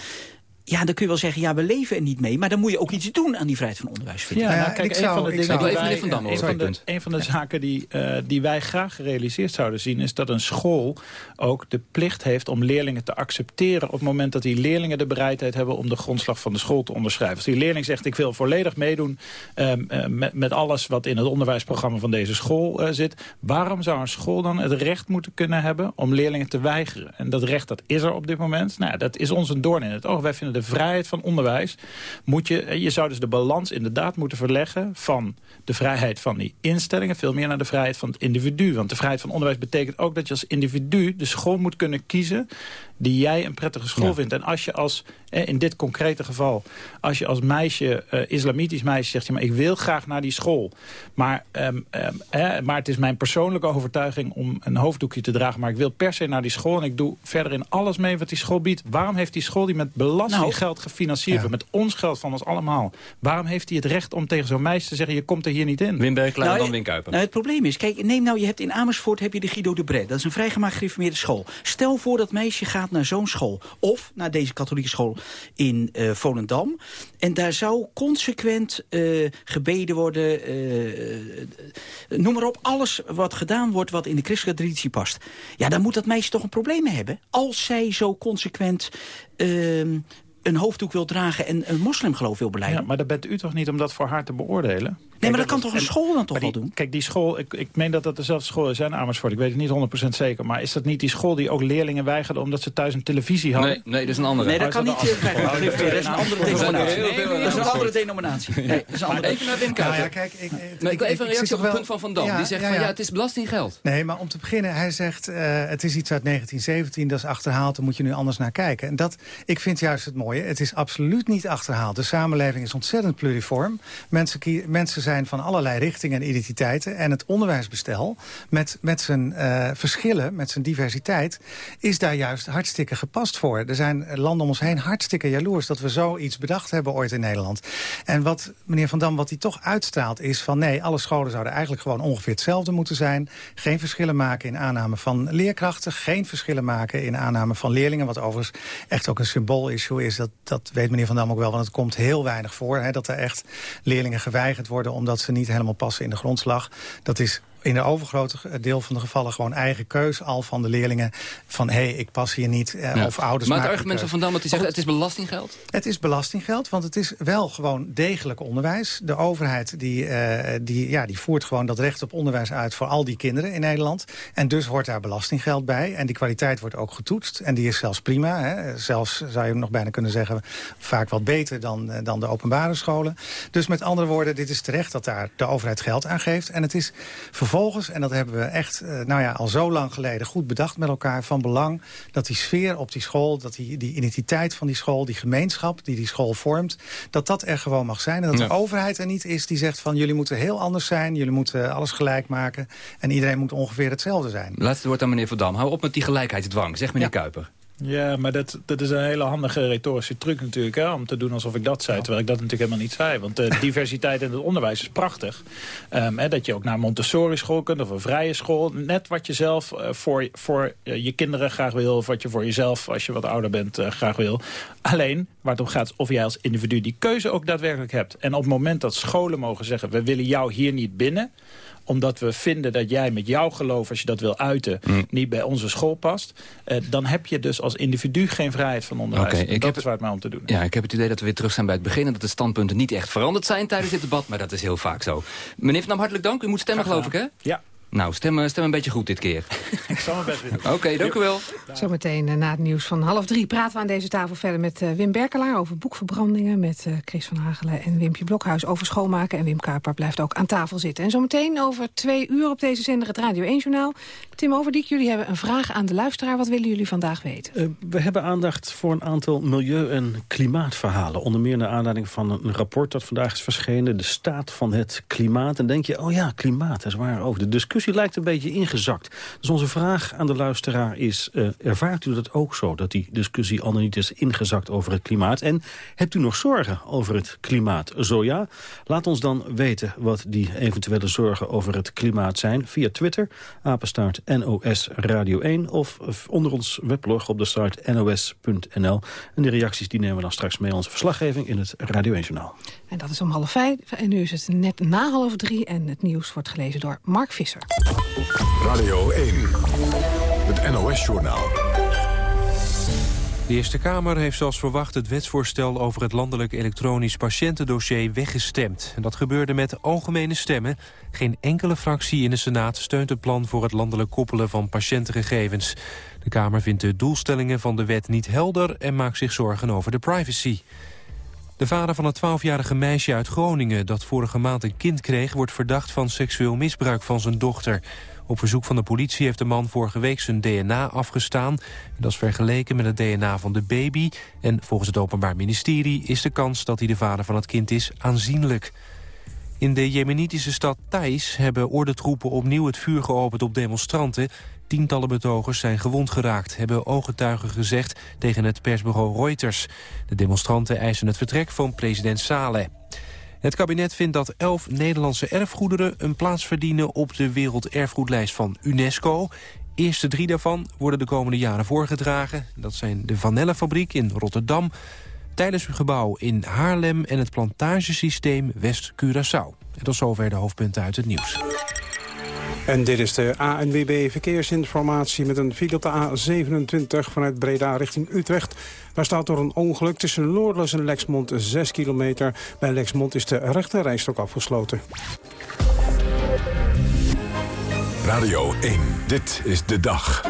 Ja, dan kun je wel zeggen, ja, we leven er niet mee. Maar dan moet je ook iets doen aan die vrijheid van onderwijs. Vind ja, ik. nou, kijk, een van de dingen die wij, van Dam, een, van de, een van de zaken die, uh, die wij graag gerealiseerd zouden zien... is dat een school ook de plicht heeft om leerlingen te accepteren... op het moment dat die leerlingen de bereidheid hebben... om de grondslag van de school te onderschrijven. Als die leerling zegt, ik wil volledig meedoen... Um, uh, met, met alles wat in het onderwijsprogramma van deze school uh, zit... waarom zou een school dan het recht moeten kunnen hebben... om leerlingen te weigeren? En dat recht, dat is er op dit moment. Nou, dat is ons een doorn in het oog. Wij vinden de vrijheid van onderwijs... Moet je, je zou dus de balans inderdaad moeten verleggen... van de vrijheid van die instellingen... veel meer naar de vrijheid van het individu. Want de vrijheid van onderwijs betekent ook dat je als individu... de school moet kunnen kiezen die jij een prettige school ja. vindt. En als je als, in dit concrete geval... als je als meisje, uh, islamitisch meisje zegt... Ja, maar ik wil graag naar die school. Maar, um, um, hè, maar het is mijn persoonlijke overtuiging om een hoofddoekje te dragen... maar ik wil per se naar die school... en ik doe verder in alles mee wat die school biedt. Waarom heeft die school die met belastinggeld nou, gefinancierd wordt... met ons geld van ons allemaal... waarom heeft hij het recht om tegen zo'n meisje te zeggen... je komt er hier niet in? Wim Berklaar nou, dan Wim Kuiper. Nou, het probleem is, kijk, neem nou, je hebt in Amersfoort heb je de Guido de Bret. Dat is een vrijgemaakt gereformeerde school. Stel voor dat meisje gaat naar zo'n school. Of naar deze katholieke school in uh, Volendam. En daar zou consequent uh, gebeden worden. Uh, noem maar op, alles wat gedaan wordt wat in de christelijke traditie past. Ja, dan moet dat meisje toch een probleem hebben. Als zij zo consequent een hoofddoek wil dragen en een moslimgeloof wil beleiden. Ja, maar daar bent u toch niet om dat voor haar te beoordelen? Nee, maar dat kan toch een school dan toch wel doen? Kijk, die school, ik, ik meen dat dat dezelfde school is in Amersfoort. Ik weet het niet 100% zeker. Maar is dat niet die school die ook leerlingen weigerde... omdat ze thuis een televisie hadden? Nee, nee, dat is een andere. Nee, dat kan niet. dat eh? Dat is een andere Er zijn er denominatie. Dat is een andere denominatie. Nee, dat is een andere Even naar Wim Nou kijk, ik, wil even een reactie op het punt van Van Dam. Die zegt van ja. het is belastinggeld. Nee, maar om te beginnen, hij zegt... eh, het is iets uit 1917, dat is achterhaald... daar moet je nu anders naar kijken. En dat, ik vind juist het mooie, het is absoluut niet achterhaald. De samenleving is ontzettend pluriform. Mensen zijn van allerlei richtingen en identiteiten. En het onderwijsbestel, met, met zijn eh, verschillen, met zijn diversiteit... is daar juist hartstikke gepast voor. Er zijn landen om ons heen hartstikke jaloers... dat we zoiets bedacht hebben ooit in Nederland. En wat meneer Van Dam, wat hij toch uitstraalt, is van... nee, alle scholen zouden eigenlijk gewoon ongeveer hetzelfde moeten zijn. Geen verschillen maken in aanname van leerkrachten. Geen verschillen maken in aanname van leerlingen. Wat overigens echt ook een symbool-issue is. Dat, dat weet meneer Van Dam ook wel, want het komt heel weinig voor. Hè, dat er echt leerlingen geweigerd worden... omdat ze niet helemaal passen in de grondslag. Dat is in de overgrote deel van de gevallen gewoon eigen keus al van de leerlingen. Van hé, hey, ik pas hier niet. Eh, Ja. Of ouders maar het argument van Van Dam dat hij zegt het is belastinggeld. het is belastinggeld, want het is wel gewoon degelijk onderwijs. De overheid die, eh, die, ja, die voert gewoon dat recht op onderwijs uit... voor al die kinderen in Nederland. En dus wordt daar belastinggeld bij. En die kwaliteit wordt ook getoetst. En die is zelfs prima. Hè. Zelfs zou je nog bijna kunnen zeggen... vaak wat beter dan, eh, dan de openbare scholen. Dus met andere woorden, dit is terecht dat daar de overheid geld aan geeft. En het is vervolgens, en dat hebben we echt eh, nou ja, al zo lang geleden... goed bedacht met elkaar, van belang dat die sfeer op die school... dat die, die identiteit van die school, die gemeenschap die die school vormt... dat dat er gewoon mag zijn. En dat Ja. de overheid er niet is die zegt van... jullie moeten heel anders zijn, jullie moeten alles gelijk maken... en iedereen moet ongeveer hetzelfde zijn. Laatste woord aan meneer Van Dam. Hou op met die gelijkheidsdwang, zegt meneer Kuiper. Ja, maar dat, dat is een hele handige retorische truc natuurlijk... Hè, om te doen alsof ik dat zei, terwijl ik dat natuurlijk helemaal niet zei. Want de diversiteit in het onderwijs is prachtig. Ehm, hè, dat je ook naar Montessori-school kunt of een vrije school. Net wat je zelf eh, voor, voor eh, je kinderen graag wil... of wat je voor jezelf, als je wat ouder bent, eh, graag wil. Alleen, waar het om gaat, of jij als individu die keuze ook daadwerkelijk hebt. En op het moment dat scholen mogen zeggen... we willen jou hier niet binnen omdat we vinden dat jij met jouw geloof, als je dat wil uiten... Mm. niet bij onze school past... eh, dan heb je dus als individu geen vrijheid van onderwijs. Ik dat heb- is waar het mij om te doen. Ja, ik heb het idee dat we weer terug zijn bij het begin... en dat de standpunten niet echt veranderd zijn tijdens dit debat... maar dat is heel vaak zo. Meneer Van Dam, hartelijk dank. U moet stemmen, geloof ik, hè? Ja. Nou, stem, stem een beetje goed dit keer. Ik zal mijn best weer doen. Oké, dank u wel. Zometeen eh, na het nieuws van half drie praten we aan deze tafel verder met eh, Wim Berkelaar over boekverbrandingen. Met eh, Chris van Hagelen en Wimpje Blokhuis over schoonmaken. En Wim Kuiper blijft ook aan tafel zitten. En zometeen over twee uur op deze zender het Radio 1 Journaal. Tim Overdiek, jullie hebben een vraag aan de luisteraar. Wat willen jullie vandaag weten? Eh, we hebben aandacht voor een aantal milieu- en klimaatverhalen. Onder meer naar aanleiding van een rapport dat vandaag is verschenen. De staat van het klimaat. En denk je, oh ja, klimaat, dat is waar ook. De discussie lijkt een beetje ingezakt. Dus onze vraag aan de luisteraar is... eh, ervaart u dat ook zo, dat die discussie al niet is ingezakt over het klimaat? En hebt u nog zorgen over het klimaat? Zo ja, laat ons dan weten wat die eventuele zorgen over het klimaat zijn... via Twitter, apenstaart NOS Radio 1... of onder ons weblog op de site nos.nl. En de reacties die nemen we dan straks mee in onze verslaggeving... in het Radio 1-journaal. En dat is om half vijf. En nu is het net na half drie. En het nieuws wordt gelezen door Mark Visser. Radio 1, het NOS-journaal. De Eerste Kamer heeft zoals verwacht het wetsvoorstel over het landelijk elektronisch patiëntendossier weggestemd. En dat gebeurde met algemene stemmen. Geen enkele fractie in de Senaat steunt het plan voor het landelijk koppelen van patiëntengegevens. De Kamer vindt de doelstellingen van de wet niet helder en maakt zich zorgen over de privacy. De vader van het 12-jarige meisje uit Groningen dat vorige maand een kind kreeg... wordt verdacht van seksueel misbruik van zijn dochter. Op verzoek van de politie heeft de man vorige week zijn DNA afgestaan. Dat is vergeleken met het DNA van de baby. En volgens het Openbaar Ministerie is de kans dat hij de vader van het kind is aanzienlijk. In de jemenitische stad Thais hebben ordentroepen opnieuw het vuur geopend op demonstranten. Tientallen betogers zijn gewond geraakt, hebben ooggetuigen gezegd tegen het persbureau Reuters. De demonstranten eisen het vertrek van president Saleh. Het kabinet vindt dat elf Nederlandse erfgoederen een plaats verdienen op de werelderfgoedlijst van UNESCO. Eerste drie daarvan worden de komende jaren voorgedragen. Dat zijn de Vanellenfabriek in Rotterdam, tijdens het gebouw in Haarlem en het plantagesysteem West-Curaçao. En tot zover de hoofdpunten uit het nieuws. En dit is de ANWB Verkeersinformatie met een file op de A27 vanuit Breda richting Utrecht. Daar staat door een ongeluk tussen Noordloos en Lexmond 6 kilometer. Bij Lexmond is de rechte rijstok afgesloten. Radio 1, dit is de dag.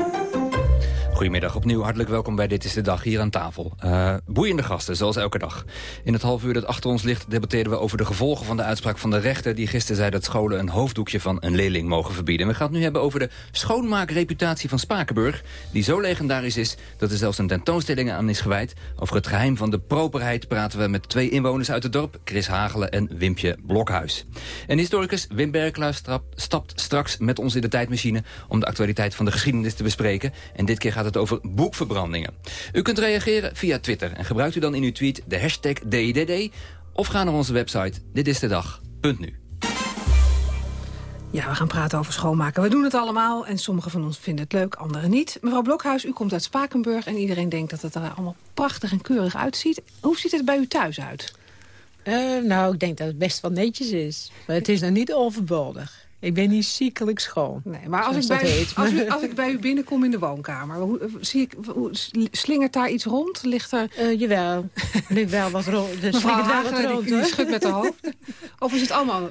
Goedemiddag, opnieuw hartelijk welkom bij Dit is de Dag hier aan tafel. Uh, boeiende gasten, zoals elke dag. In het half uur dat achter ons ligt debatteren we over de gevolgen van de uitspraak van de rechter... die gisteren zei dat scholen een hoofddoekje van een leerling mogen verbieden. We gaan het nu hebben over de schoonmaakreputatie van Spakenburg... die zo legendarisch is dat er zelfs een tentoonstelling aan is gewijd. Over het geheim van de properheid praten we met twee inwoners uit het dorp... Chris Hagelen en Wimpje Blokhuis. En historicus Wim Berklaas stapt straks met ons in de tijdmachine... om de actualiteit van de geschiedenis te bespreken. En dit keer gaat het over boekverbrandingen. U kunt reageren via Twitter en gebruikt u dan in uw tweet de hashtag DIDD... of ga naar onze website ditistedag.nu. Ja, we gaan praten over schoonmaken. We doen het allemaal en sommigen van ons vinden het leuk, anderen niet. Mevrouw Blokhuis, u komt uit Spakenburg en iedereen denkt dat het er allemaal prachtig en keurig uitziet. Hoe ziet het bij u thuis uit? Uh, nou, ik denk dat het best wel netjes is. Maar het is nog niet overbodig. Ik ben niet ziekelijk schoon. Nee, maar als ik, bij, als, u, als, ik bij u binnenkom in de woonkamer, hoe, zie ik, hoe, slingert daar iets rond? Ligt er... Uh, jawel, er ligt wel wat rond. Er slingert wel wat rond, die, die schudt met de hoofd. Of is het allemaal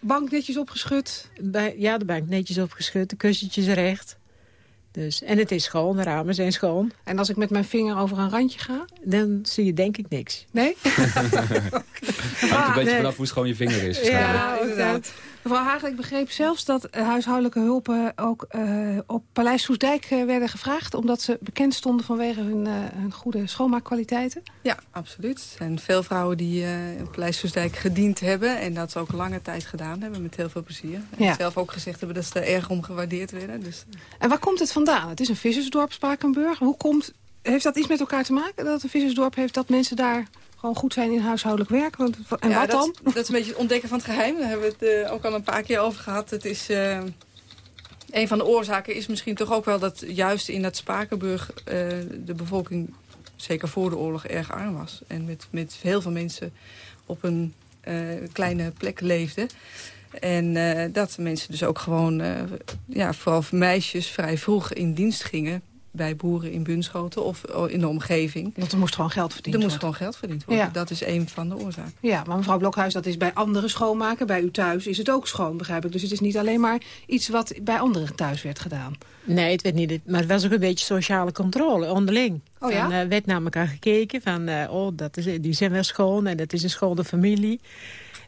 bank netjes opgeschud? Bij, ja, de bank netjes opgeschud, de kussentjes recht. Dus, en het is schoon, de ramen zijn schoon. En als ik met mijn vinger over een randje ga? Dan zie je denk ik niks. Nee? Het hangt een beetje vanaf hoe schoon je vinger is. Ja, inderdaad. Mevrouw Hagel, ik begreep zelfs dat huishoudelijke hulpen ook uh, op Paleis Soesdijk uh, werden gevraagd... omdat ze bekend stonden vanwege hun, uh, hun goede schoonmaakkwaliteiten. Ja, absoluut. Er zijn veel vrouwen die op Paleis Soesdijk gediend hebben... en dat ze ook lange tijd gedaan hebben met heel veel plezier. Ja. En zelf ook gezegd hebben dat ze er erg om gewaardeerd werden. Dus. En waar komt het vandaan? Het is een vissersdorp, Spakenburg. Hoe komt, heeft dat iets met elkaar te maken, dat het een vissersdorp heeft... dat mensen daar gewoon goed zijn in huishoudelijk werk? En ja, wat dan? Dat, is een beetje het ontdekken van het geheim. Daar hebben we het uh, ook al een paar keer over gehad. Het is, uh, een van de oorzaken is misschien toch ook wel dat juist in dat Spakenburg... Uh, de bevolking, zeker voor de oorlog, erg arm was. En met, met heel veel mensen op een kleine plek leefden. En dat mensen dus ook gewoon, ja, vooral meisjes, vrij vroeg in dienst gingen bij boeren in Bunschoten of in de omgeving. Want er moest gewoon geld verdiend worden. Er moest gewoon geld verdiend worden. Ja. Dat is een van de oorzaken. Ja, maar mevrouw Blokhuis, dat is bij anderen schoonmaken. Bij u thuis is het ook schoon, begrijp ik. Dus het is niet alleen maar iets wat bij anderen thuis werd gedaan. Nee, het werd niet. Maar het was ook een beetje sociale controle, onderling. Oh ja? Van, uh, werd naar elkaar gekeken van, uh, oh, dat is, die zijn wel schoon en dat is een schone familie.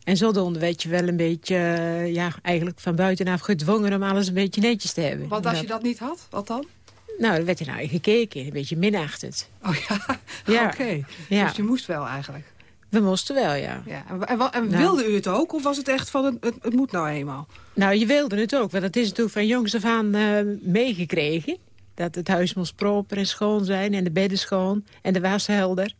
En zodoende werd je wel een beetje, uh, ja, eigenlijk van buitenaf gedwongen om alles een beetje netjes te hebben. Want als je dat niet had, wat dan? Nou, er werd er nou gekeken, een beetje minachtend. Oh ja, ja. oké. Ja. Dus je moest wel eigenlijk? We moesten wel, ja. ja. En, en nou. wilde u het ook? Of was het echt van, het, het, moet nou eenmaal? Nou, je wilde het ook. Want het is natuurlijk van jongs af aan uh, meegekregen. Dat het huis moest proper en schoon zijn. En de bedden schoon. En de was helder.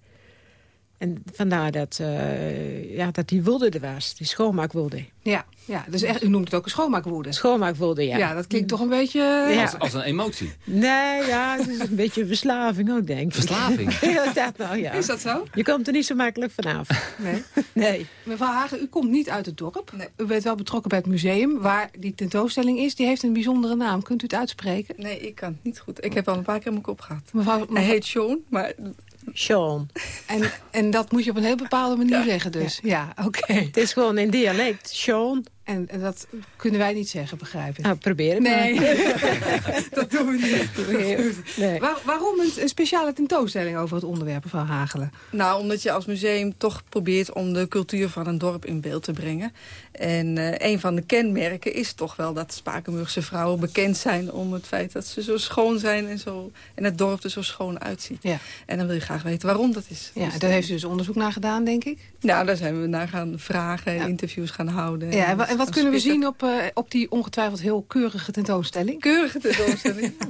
En vandaar dat, uh, ja, dat die woede er was, die schoonmaakwoede. Ja, ja, dus echt, u noemt het ook een schoonmaakwoede. Schoonmaakwoede, ja. Ja, dat klinkt toch een beetje... Ja. Als, als, een emotie? Nee, ja, het is een beetje een verslaving ook, denk ik. Verslaving? ja, dat nou, ja. Is dat zo? Je komt er niet zo makkelijk vanaf. Nee? nee. Mevrouw Hagen, u komt niet uit het dorp. Nee. U bent wel betrokken bij het museum, waar die tentoonstelling is. Die heeft een bijzondere naam. Kunt u het uitspreken? Nee, ik kan het niet goed. Ik heb al een paar keer mijn kop gehad. Mevrouw, mevrouw... Hij heet Sean, maar Sean. En, en dat moet je op een heel bepaalde manier zeggen dus. Ja, oké. Het is gewoon in dialect. Sean. En, en, dat kunnen wij niet zeggen, begrijp ik. Nou, probeer het nee. dat doen we niet. Nee. Waar, waarom een, speciale tentoonstelling over het onderwerp van Hagelen? Nou, omdat je als museum toch probeert om de cultuur van een dorp in beeld te brengen. En uh, een van de kenmerken is toch wel dat Spakenburgse vrouwen bekend zijn... om het feit dat ze zo schoon zijn en, zo, en het dorp er zo schoon uitziet. Ja. En dan wil je graag weten waarom dat is. Ja, dus daar heeft u dus onderzoek naar gedaan, denk ik? Nou, daar zijn we naar gaan vragen en interviews gaan houden. Ja, en wat kunnen we zien op, uh, op die ongetwijfeld heel keurige tentoonstelling? Keurige tentoonstelling?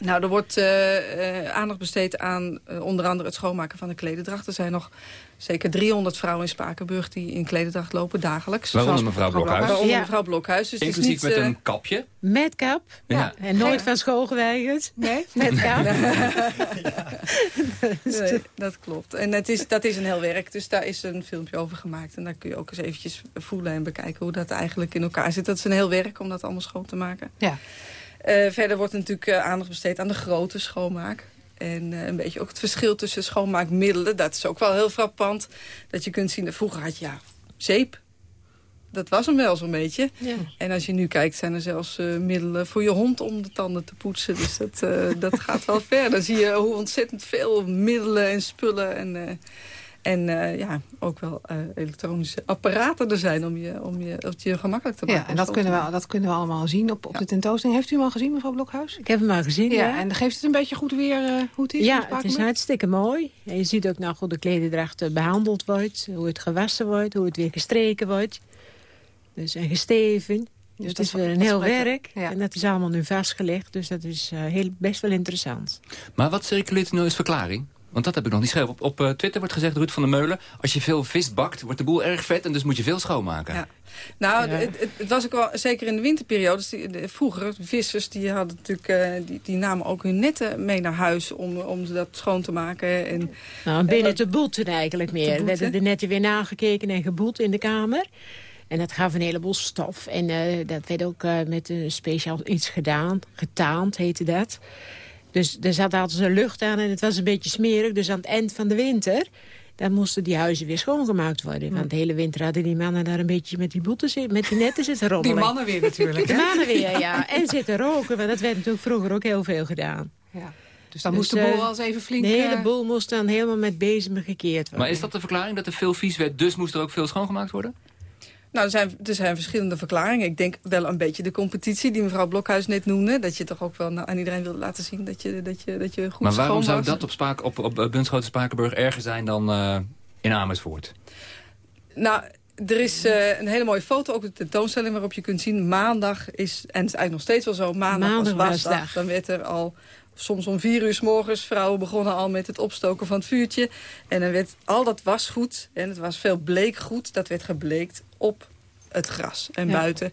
Nou, er wordt uh, uh, aandacht besteed aan uh, onder andere het schoonmaken van de klededracht. Er zijn nog zeker 300 vrouwen in Spakenburg die in klededracht lopen dagelijks. Waaronder mevrouw Blokhuis. Waaronder ja. mevrouw Blokhuis. Dus Inclusief niet, met een kapje. Met kap. Ja. En nooit van school geweigerd. Nee? Met kap. nee, dat klopt. En het is, dat is een heel werk. Dus daar is een filmpje over gemaakt. En daar kun je ook eens eventjes voelen en bekijken hoe dat eigenlijk in elkaar zit. Dat is een heel werk om dat allemaal schoon te maken. Ja. Uh, verder wordt natuurlijk uh, aandacht besteed aan de grote schoonmaak. En uh, een beetje ook het verschil tussen schoonmaakmiddelen. Dat is ook wel heel frappant. Dat je kunt zien, dat vroeger had je ja, zeep. Dat was hem wel zo'n beetje. Ja. En als je nu kijkt, zijn er zelfs uh, middelen voor je hond om de tanden te poetsen. Dus dat, uh, dat gaat wel ver. Dan zie je hoe ontzettend veel middelen en spullen en... En uh, ja, ook wel uh, elektronische apparaten er zijn om je, om je, om je gemakkelijk te maken. Ja, en dat kunnen, we, dat kunnen we allemaal zien op, op ja. de tentoonstelling. Heeft u hem al gezien, mevrouw Blokhuis? Ik heb hem al gezien, ja. ja. En geeft het een beetje goed weer uh, hoe het is? Ja, het is hartstikke mooi. En je ziet ook nou hoe de klederdracht behandeld wordt. Hoe het gewassen wordt, hoe het weer gestreken wordt. Dus en gesteven. Dus, dus het is weer een heel werk. Ja. En dat is allemaal nu vastgelegd. Dus dat is heel, best wel interessant. Maar wat circuleert nu als verklaring? Want dat heb ik nog niet geschreven. Op, op uh, Twitter wordt gezegd, Ruud van der Meulen... als je veel vis bakt, wordt de boel erg vet... en dus moet je veel schoonmaken. Ja. Nou, ja. het, het, was ook wel, zeker in de winterperiode... Die, de, vroeger, vissers, die, hadden natuurlijk, uh, die, die namen ook hun netten mee naar huis... om, om dat schoon te maken. En, nou, binnen uh, te boeten eigenlijk meer. Er werden de netten weer nagekeken en geboet in de kamer. En dat gaf een heleboel stof. En uh, dat werd ook uh, met een speciaal iets gedaan. Getaand heette dat. Dus er zat altijd zo'n lucht aan en het was een beetje smerig. Dus aan het eind van de winter... dan moesten die huizen weer schoongemaakt worden. Want de hele winter hadden die mannen daar een beetje met die, boeten, met die netten zitten rommelen. Die mannen weer natuurlijk. De mannen weer, ja. En zitten roken, want dat werd natuurlijk vroeger ook heel veel gedaan. Ja. Dus dan dus, moest de boel uh, als even flink... De hele boel moest dan helemaal met bezem gekeerd worden. Maar is dat de verklaring dat er veel vies werd, dus moest er ook veel schoongemaakt worden? Nou, er zijn, er zijn verschillende verklaringen. Ik denk wel een beetje de competitie die mevrouw Blokhuis net noemde. Dat je toch ook wel nou, aan iedereen wilde laten zien dat je, dat je, dat je goed Maar waarom zou was. dat op, Spaak, op, op Bunschoten Spakenburg erger zijn dan uh, in Amersfoort? Nou, er is uh, een hele mooie foto, ook de tentoonstelling waarop je kunt zien... maandag is, en het is eigenlijk nog steeds wel zo, maandag, maandag was wasdag. Dan werd er al soms om vier uur s morgens. Vrouwen begonnen al met het opstoken van het vuurtje. En dan werd al dat wasgoed, en het was veel bleekgoed... dat werd gebleekt op het gras en ja. buiten.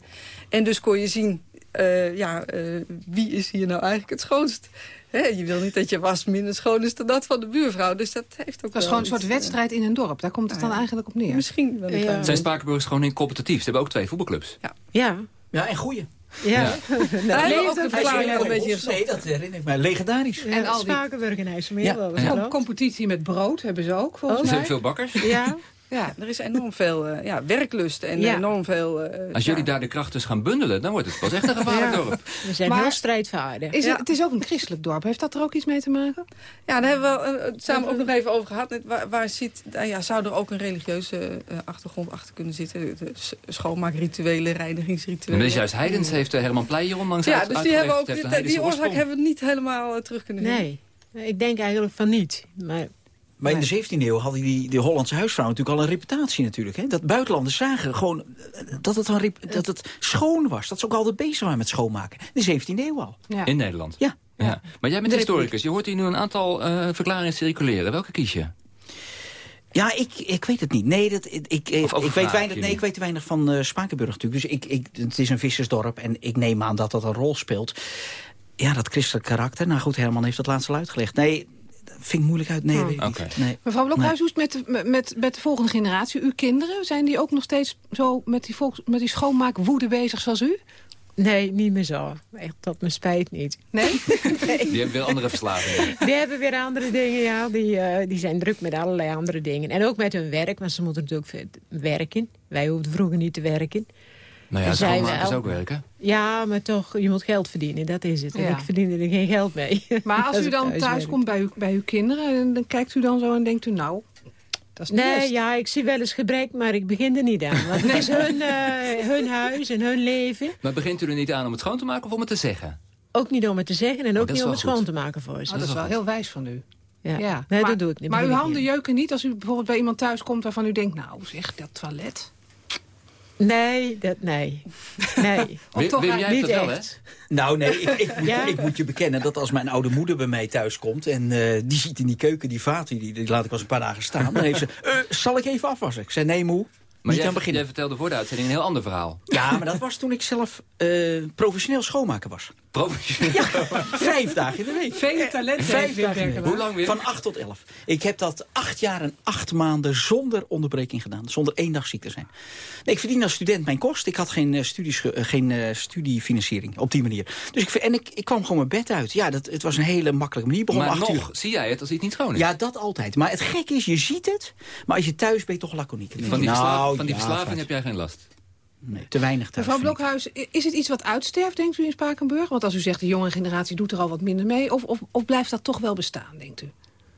En dus kon je zien, uh, ja, uh, wie is hier nou eigenlijk het schoonst? Hè, je wil niet dat je was minder schoon is dan dat van de buurvrouw. Dus dat heeft ook Dat is gewoon een soort wedstrijd in een dorp. Daar komt het dan eigenlijk op neer. Misschien wel. Ja. Zijn Spakenburgers gewoon in competitief? Ze hebben ook twee voetbalclubs. Ja. Ja, ja en goeie. Ja, ja. nou, nee, ook de verklaring een beetje Nee, dat herinner ik mij. Legendarisch. En al die Spakenburg en IJsselmeer. Ja. Ja. Competitie met brood hebben ze ook, volgens oh. mij. Zijn veel bakkers. Ja. Ja, er is enorm veel uh, ja, werklust en ja. enorm veel... Uh, Als jullie ja. daar de krachten gaan bundelen, dan wordt het pas echt een gevaarlijk ja. dorp. We zijn maar, heel strijdvaardig. Is het, het, is ook een christelijk dorp. Heeft dat er ook iets mee te maken? Ja, daar hebben we uh, samen ook nog even over gehad. Net, waar, waar zit, ja, zou er ook een religieuze achtergrond achter kunnen zitten? De schoonmaakrituelen, reinigingsrituelen. En dat is juist heidens, heeft Herman Pleijer onlangs Ja, dus die, hebben ook, die, die oorzaak hebben we niet helemaal terug kunnen vinden. Nee, ik denk eigenlijk van niet. Maar maar in de 17e eeuw hadden die, die Hollandse huisvrouw natuurlijk al een reputatie natuurlijk. Hè? Dat buitenlanders zagen gewoon dat het, een, dat het schoon was. Dat ze ook altijd bezig waren met schoonmaken. In de 17e eeuw al. Ja. In Nederland? Ja. ja. Maar jij bent historicus. Je hoort hier nu een aantal uh, verklaringen circuleren. Welke kies je? Ja, ik, ik weet het niet. Nee, dat, ik, ik, ik, weet weinig, nee, ik weet te weinig van uh, Spakenburg natuurlijk. Dus ik, ik, het is een vissersdorp en ik neem aan dat dat een rol speelt. Ja, dat christelijk karakter. Nou goed, Herman heeft dat laatst al uitgelegd. Nee, vind ik moeilijk uit. Nee, oh. okay. nee. Mevrouw Blokhuis, nee. hoe is het met, met, met de volgende generatie? Uw kinderen, zijn die ook nog steeds zo met die, volks, met die schoonmaakwoede bezig zoals u? Nee, niet meer zo. Echt tot mijn spijt niet. Nee? nee. Die hebben weer andere verslavingen. Die hebben weer andere dingen, ja. Die, uh, die zijn druk met allerlei andere dingen. En ook met hun werk, want ze moeten natuurlijk werken. Wij hoefden vroeger niet te werken. Nou ja, schoonmaken is ook werken. Ja, maar toch, je moet geld verdienen, dat is het. En ja. ik verdien er geen geld mee. Maar als u dan thuis komt bij, u, bij uw kinderen... dan kijkt u dan zo en denkt u, nou, dat is Nee, best. ja, ik zie wel eens gebrek, maar ik begin er niet aan. Want het is hun, uh, hun huis en hun leven. Maar begint u er niet aan om het schoon te maken of om het te zeggen? Ook niet om het te zeggen en ook oh, niet om het goed. schoon te maken voor ze. Oh, dat is wel heel wijs van u. Ja, ja. Nee, maar, dat doe ik niet. Maar uw handen jeuken niet als u bijvoorbeeld bij iemand thuis komt... waarvan u denkt, nou zeg, dat toilet... Nee, dat, nee. nee. Wim, toch Wim, jij hebt niet het wel, echt. Nou nee, ik, ik, moet, Ja? ik moet je bekennen dat als mijn oude moeder bij mij thuis komt... en eh, die ziet in die keuken die vaat, die, die laat ik wel eens een paar dagen staan... dan heeft ze, eh, zal ik even afwassen? Ik zei, nee moe, Maar jij, jij vertelde voor de uitzending een heel ander verhaal. Ja, maar dat was toen ik zelf eh, professioneel schoonmaker was. Professioneel? Vijf dagen in de week. Vele talenten Vijf dagen in de week. Berkelaar. Hoe lang weer? Van 8 tot 11. Ik heb dat acht jaar en acht maanden zonder onderbreking gedaan. Zonder één dag ziek te zijn. Nee, ik verdien als student mijn kost. Ik had geen, eh, studies, eh, geen eh, studiefinanciering op die manier. Dus ik, en ik, ik kwam gewoon mijn bed uit. Ja, dat, het was een hele makkelijke manier. Begon Maar om acht nog uur. zie jij het als iets niet schoon is. Ja, dat altijd. Maar het gekke is, je ziet het. Maar als je thuis bent, toch laconiek. Van je, die, nou, van die ja, verslaving heb jij geen last. Nee, te weinig. Mevrouw. Blokhuis, is het iets wat uitsterft, denkt u, in Spakenburg? Want als u zegt, de jonge generatie doet er al wat minder mee. Of, of, of blijft dat toch wel bestaan, denkt u?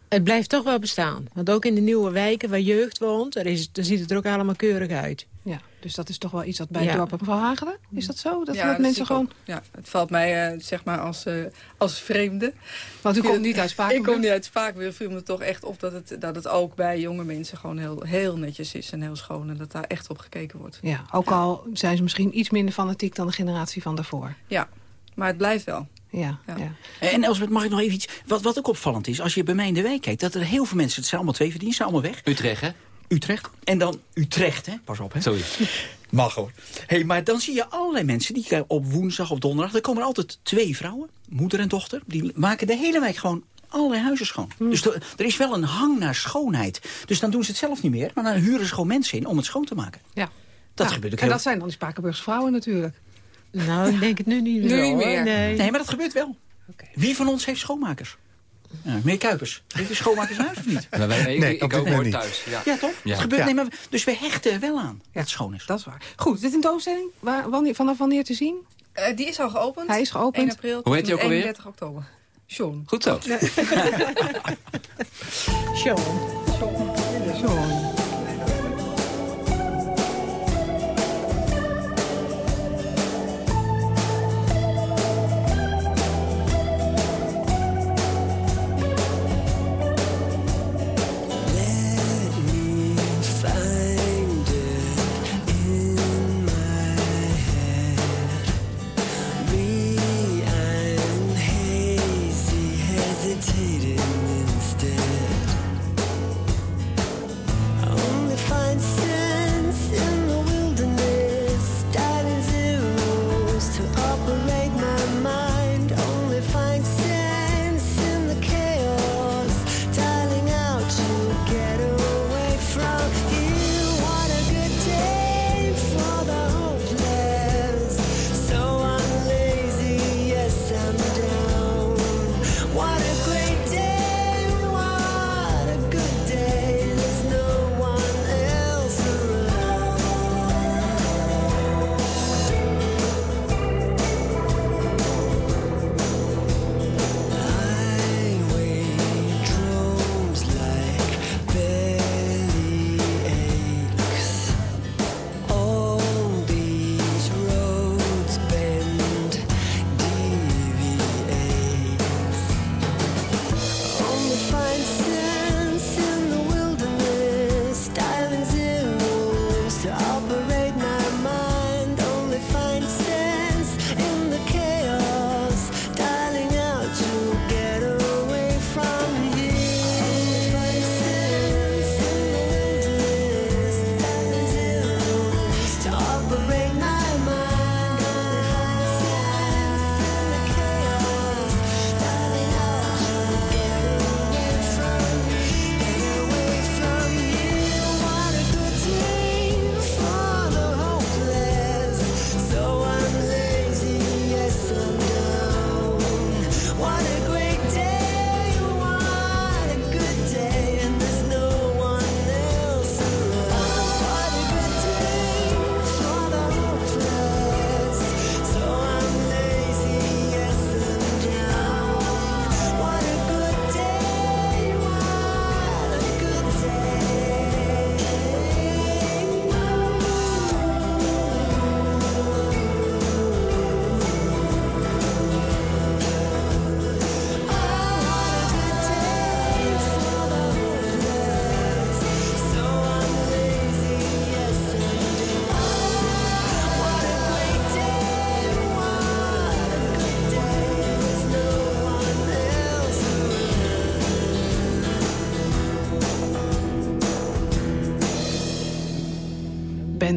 Het blijft toch wel bestaan. Want ook in de nieuwe wijken waar jeugd woont... daar, is, daar ziet het er ook allemaal keurig uit. Ja, dus dat is toch wel iets wat bij Ja. het dorp mevrouw Hagelen? Is dat zo? Dat, Ja, dat dat mensen gewoon... ook. Ja, het valt mij eh, zeg maar als, eh, als vreemde. Want u komt niet uit Spakenburg? Ik kom niet uit Spakenburg. viel me toch echt op dat het, dat het ook bij jonge mensen gewoon heel, heel netjes is en heel schoon. En dat daar echt op gekeken wordt. Ja, ook al zijn ze misschien iets minder fanatiek dan de generatie van daarvoor. Ja, maar het blijft wel. Ja, ja. En Elsbeth, mag ik nog even iets... Wat, wat ook opvallend is, als je bij mij in de wijk kijkt... dat er heel veel mensen, het zijn allemaal twee verdiensten, allemaal weg. Utrecht, hè? Utrecht. En dan Utrecht, hè? Pas op, hè? Sorry. Mag hoor. Hey, maar dan zie je allerlei mensen die op woensdag of donderdag... er komen er altijd twee vrouwen, moeder en dochter... die maken de hele wijk gewoon allerlei huizen schoon. Dus er, er is wel een hang naar schoonheid. Dus dan doen ze het zelf niet meer... maar dan huren ze gewoon mensen in om het schoon te maken. Ja. Dat Ja, gebeurt ook En heel... dat zijn dan die Spakenburgse vrouwen natuurlijk. Nou, ik denk het nu niet Nu zo, niet hoor. meer. Nee. Nee, maar dat gebeurt wel. Wie van ons heeft schoonmakers? Ja, meneer Kuipers, heeft u schoonmakers in huis of niet? Nou, wij- ik, Nee, ik dit ook hoor niet. thuis. Ja. Ja, toch? Ja. Het gebeurt, Ja. nee, maar, dus we hechten er wel aan dat het schoon is. Dat is waar. Goed, de tentoonstelling, waar, wanneer, vanaf wanneer te zien? Eh, die is al geopend. Hij is geopend. 1 april Hoe heet tot hij ook alweer? 31 oktober. Sean. Goed zo. Sean. Zo.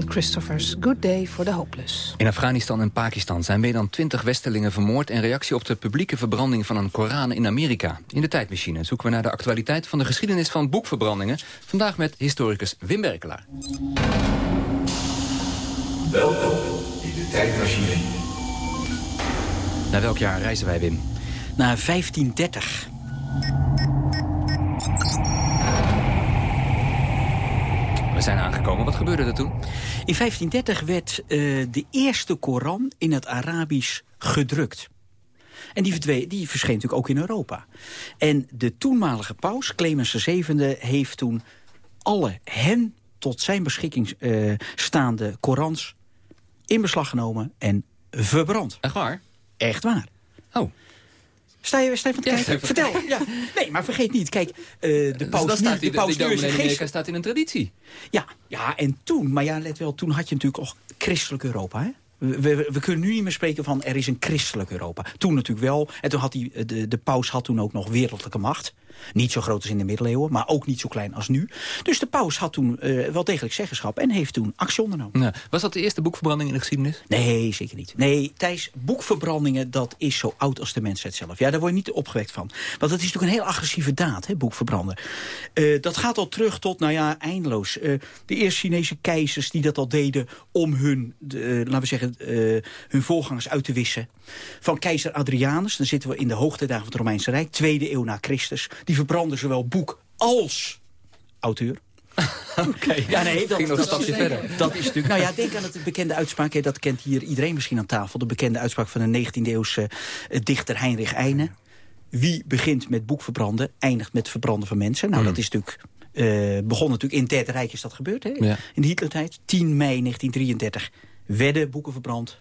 Christopher's Good Day for the Hopeless. In Afghanistan en Pakistan zijn meer dan twintig Westelingen vermoord... in reactie op de publieke verbranding van een Koran in Amerika. In de tijdmachine zoeken we naar de actualiteit van de geschiedenis van boekverbrandingen. Vandaag met historicus Wim Berkelaar. Welkom in de tijdmachine. Naar welk jaar reizen wij, Wim? Naar 1530. We zijn aangekomen. Wat gebeurde er toen? In 1530 werd uh, de eerste Koran in het Arabisch gedrukt. En die, verdween, die verscheen natuurlijk ook in Europa. En de toenmalige paus, Clemens VII, heeft toen alle hen tot zijn beschikking uh, staande Korans in beslag genomen en verbrand. Echt waar? Echt waar. Oh. Sta je, sta je van te kijken? Vertel. Ja. Nee, maar vergeet niet. Kijk, uh, de paus Dus nu, de paus die een in geest... Amerika staat in een traditie. Ja, ja, en toen, maar ja, let wel, toen had je natuurlijk ook christelijk Europa, hè? We, we, we, kunnen nu niet meer spreken van er is een christelijk Europa. Toen natuurlijk wel. En toen had die, de, de paus had toen ook nog wereldlijke macht. Niet zo groot als in de middeleeuwen, maar ook niet zo klein als nu. Dus de paus had toen uh, wel degelijk zeggenschap en heeft toen actie ondernomen. Ja. Was dat de eerste boekverbranding in de geschiedenis? Nee, zeker niet. Nee, Thijs, boekverbrandingen, dat is zo oud als de mensheid zelf. Ja, daar word je niet opgewekt van. Want dat is natuurlijk een heel agressieve daad, hè, boekverbranden. Uh, dat gaat al terug tot, nou ja, eindeloos. Uh, de eerste Chinese keizers die dat al deden om hun, laten we zeggen, hun voorgangers uit te wissen. Van keizer Adrianus, dan zitten we in de hoogtijdagen van het Romeinse Rijk, tweede eeuw na Christus. Die verbranden zowel boek als auteur. Oké, okay. ja, nee, dat, ging nog een stapje verder. Dat is natuurlijk, nou ja, denk aan het bekende uitspraak, hè, dat kent hier iedereen misschien aan tafel. De bekende uitspraak van de 19e eeuwse uh, dichter Heinrich Heine. Wie begint met boek verbranden, eindigt met verbranden van mensen. Nou, mm. dat is natuurlijk uh, begon natuurlijk in het Derde Rijk is dat gebeurd. Hè? Ja. In de Hitlertijd, 10 mei 1933, werden boeken verbrand.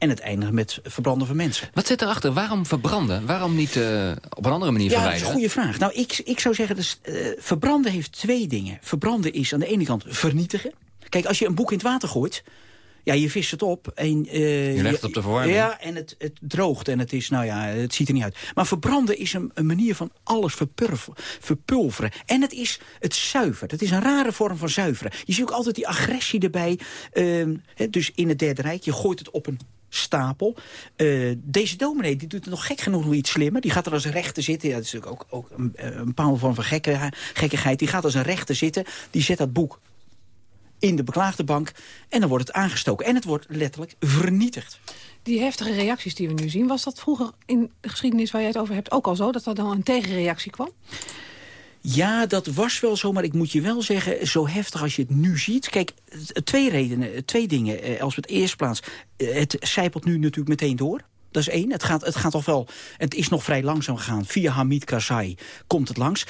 En het eindigen met verbranden van mensen. Wat zit erachter? Waarom verbranden? Waarom niet uh, op een andere manier ja, verwijderen? dat is een goede vraag. Nou, ik, ik zou zeggen, dus, uh, verbranden heeft twee dingen. Verbranden is aan de ene kant vernietigen. Kijk, als je een boek in het water gooit... Ja, je vist het op. En, uh, je legt het op de verwarming. Ja, en het, het droogt en het is, nou ja, het ziet er niet uit. Maar verbranden is een, een manier van alles verpulveren. En het is het zuiveren. Het is een rare vorm van zuiveren. Je ziet ook altijd die agressie erbij. Uh, dus in het Derde Rijk, je gooit het op een stapel. Uh, deze dominee die doet het nog gek genoeg iets slimmer. Die gaat er als rechter zitten. Ja, dat is natuurlijk ook, ook een, een bepaalde vorm van gekke, gekkigheid. Die gaat als een rechter zitten. Die zet dat boek in de beklaagde bank. En dan wordt het aangestoken. En het wordt letterlijk vernietigd. Die heftige reacties die we nu zien... was dat vroeger in de geschiedenis waar jij het over hebt ook al zo... dat er dan een tegenreactie kwam? Ja, dat was wel zo, maar ik moet je wel zeggen... zo heftig als je het nu ziet... Kijk, twee redenen, twee dingen. Als we het eerst plaats... het zijpelt nu natuurlijk meteen door. Dat is één. Het gaat, het gaat toch wel... Het is nog vrij langzaam gegaan. Via Hamid Karzai komt het langs.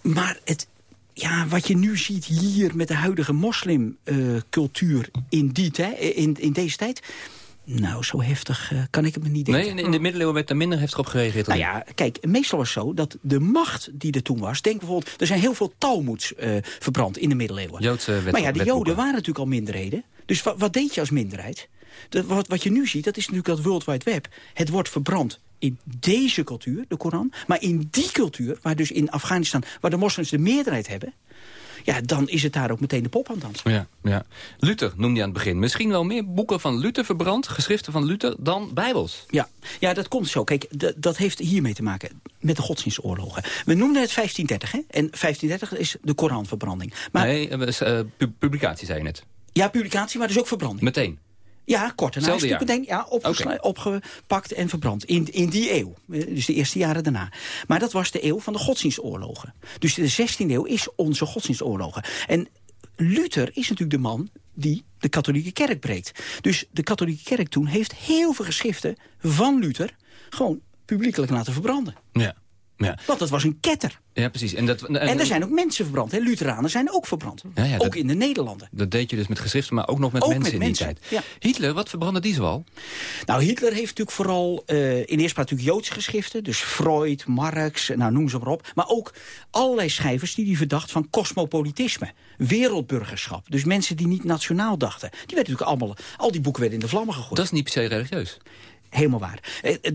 Maar het, ja, wat je nu ziet hier met de huidige moslimcultuur in, in, in deze tijd... Nou, zo heftig uh, kan ik het me niet denken. Nee, in de, in de middeleeuwen werd er minder heftig op gereageerd. Nou ja, kijk, meestal was het zo dat de macht die er toen was... Denk bijvoorbeeld, er zijn heel veel talmoeds uh, verbrand in de middeleeuwen. Joodse wet, maar ja, de Joden waren natuurlijk al minderheden. Dus wat, wat deed je als minderheid? De, wat, wat je nu ziet, dat is natuurlijk dat World Wide Web. Het wordt verbrand in deze cultuur, de Koran. Maar in die cultuur, waar dus in Afghanistan... waar de moslims de meerderheid hebben... ja, dan is het daar ook meteen de pop aan dansen. Ja, ja. Luther noemde je aan het begin. Misschien wel meer boeken van Luther verbrand, geschriften van Luther, dan bijbels. Ja, ja dat komt zo. Kijk, dat heeft hiermee te maken met de godsdienstoorlogen. We noemden het 1530, hè? En 1530 is de Koranverbranding. Maar, nee, uh, publicatie zei je net. Ja, publicatie, maar dus ook verbranding. Meteen? Ja, kort daarna is het meteen ja, okay. opgepakt en verbrand. In, in die eeuw. Dus de eerste jaren daarna. Maar dat was de eeuw van de godsdienstoorlogen. Dus de 16e eeuw is onze godsdienstoorlogen. En Luther is natuurlijk de man die de katholieke kerk breekt. Dus de katholieke kerk toen heeft heel veel geschriften van Luther... gewoon publiekelijk laten verbranden. Ja. Ja. Want dat was een ketter. Ja, precies. En, dat, en, en er zijn ook mensen verbrand. Hè? Lutheranen zijn ook verbrand. Ja, ja, ook dat, in de Nederlanden. Dat deed je dus met geschriften, maar ook nog met ook mensen met in mensen. die tijd. Hitler, wat verbrandde die zoal? Nou, Hitler heeft natuurlijk vooral uh, in eerste plaats natuurlijk Joodse geschriften. Dus Freud, Marx, nou noem ze maar op. Maar ook allerlei schrijvers die hij verdacht van cosmopolitisme. Wereldburgerschap. Dus mensen die niet nationaal dachten. Die werden natuurlijk allemaal, al die boeken werden in de vlammen gegooid. Dat is niet per se religieus. Helemaal waar.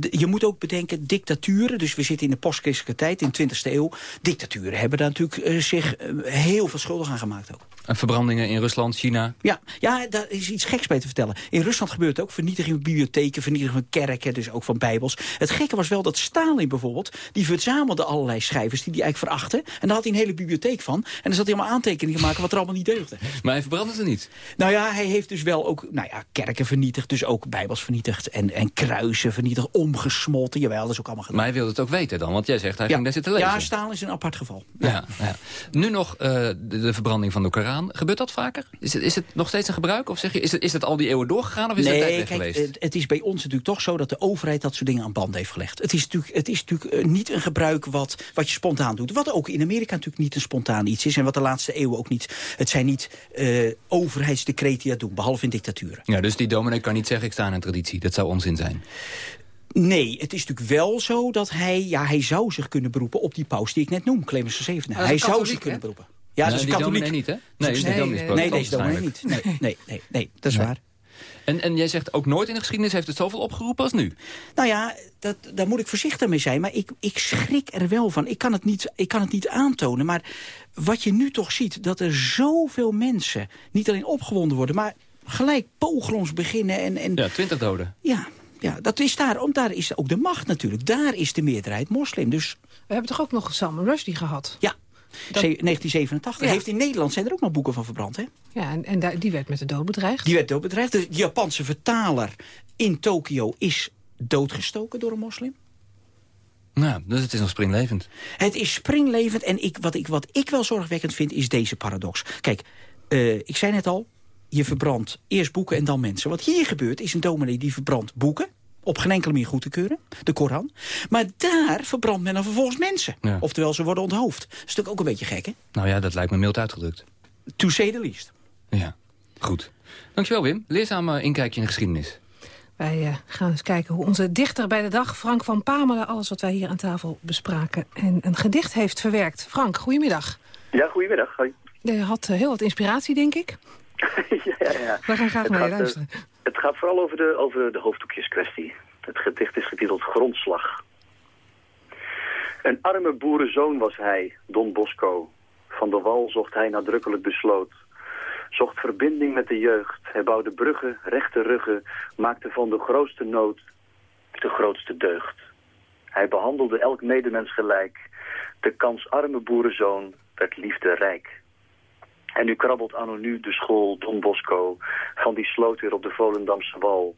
Je moet ook bedenken, dictaturen, dus we zitten in de postchristelijke tijd, in de 20e eeuw. Dictaturen hebben daar natuurlijk uh, zich heel veel schuldig aan gemaakt ook. En verbrandingen in Rusland, China. Ja, ja, daar is iets geks bij te vertellen. In Rusland gebeurt het ook vernietiging van bibliotheken, vernietiging van kerken, dus ook van bijbels. Het gekke was wel dat Stalin bijvoorbeeld, die verzamelde allerlei schrijvers die hij eigenlijk verachtte. En daar had hij een hele bibliotheek van. En dan zat hij allemaal aantekeningen maken wat er allemaal niet deugde. Maar hij verbrandde ze niet? Nou ja, hij heeft dus wel ook nou ja, kerken vernietigd, dus ook bijbels vernietigd en, en kruisen vernietigd, omgesmolten. Jawel, dat is ook allemaal gedaan. Maar hij wilde het ook weten dan, want jij zegt hij ging daar zitten lezen. Ja, Stalin is een apart geval. Ja. Ja, Nu nog uh, de, de, verbranding van de Koran. Gebeurt dat vaker? Is het, is het nog steeds een gebruik? Of zeg je, is het, is het al die eeuwen doorgegaan of is nee, het tijd kijk, geweest? Het, is bij ons natuurlijk toch zo dat de overheid dat soort dingen aan band heeft gelegd. Het is natuurlijk, het is natuurlijk uh, niet een gebruik wat, wat je spontaan doet. Wat ook in Amerika natuurlijk niet een spontaan iets is. En wat de laatste eeuwen ook niet. Het zijn niet uh, overheidsdecreten die dat doen, behalve in dictaturen. Ja, dus die dominee kan niet zeggen ik sta aan een traditie. Dat zou onzin zijn. Nee, het is natuurlijk wel zo dat hij... Ja, hij zou zich kunnen beroepen op die paus die ik net noem, Clemens VII. Hij zou zich kunnen beroepen. Ja, dat is een katholiek. niet, hè? Nee, nee, nee, nee, nee deze dominee niet. Nee, nee, nee, nee, dat is waar. En, en jij zegt ook nooit in de geschiedenis heeft het zoveel opgeroepen als nu? Nou ja, dat, daar moet ik voorzichtig mee zijn. Maar ik, ik schrik er wel van. Ik kan, het niet, ik kan het niet aantonen. Maar wat je nu toch ziet, dat er zoveel mensen... niet alleen opgewonden worden, maar gelijk pogroms beginnen. En, en, ja, twintig doden. Ja, ja, dat is daar. Om, daar is ook de macht natuurlijk. Daar is de meerderheid moslim. Dus... We hebben toch ook nog Salman Rushdie gehad? Ja, 1987. Ja. Heeft in Nederland zijn er ook nog boeken van verbrand, hè? Ja, en, en die werd met de dood bedreigd. Die werd doodbedreigd. De Japanse vertaler in Tokio is doodgestoken door een moslim. Nou, dus het is nog springlevend. Het is springlevend en ik, wat, ik, wat ik wel zorgwekkend vind is deze paradox. Kijk, uh, ik zei net al, je verbrandt eerst boeken en dan mensen. Wat hier gebeurt is een dominee die verbrandt boeken op geen enkele manier goed te keuren, de Koran. Maar daar verbrandt men dan vervolgens mensen. Ja. Oftewel, ze worden onthoofd. Dat is natuurlijk ook een beetje gek, hè? Nou ja, dat lijkt me mild uitgedrukt. To say the least. Ja, goed. Dankjewel, Wim. Leerzaam uh, inkijkje in de geschiedenis. Wij uh, gaan eens kijken hoe onze dichter bij de dag, Frank van Pamelen... alles wat wij hier aan tafel bespraken en een gedicht heeft verwerkt. Frank, goedemiddag. Ja, goedemiddag. Hoi. Je had uh, heel wat inspiratie, denk ik. ja, ja, ja. We gaan graag naar je luisteren. Het gaat vooral over de, over de hoofddoekjeskwestie. Het gedicht is getiteld Grondslag. Een arme boerenzoon was hij, Don Bosco. Van de wal zocht hij nadrukkelijk besloot. Zocht verbinding met de jeugd. Hij bouwde bruggen, rechte ruggen. Maakte van de grootste nood de grootste deugd. Hij behandelde elk medemens gelijk. De kansarme boerenzoon werd liefde rijk. En nu krabbelt anno nu de school Don Bosco van die sloot weer op de Volendamse wal.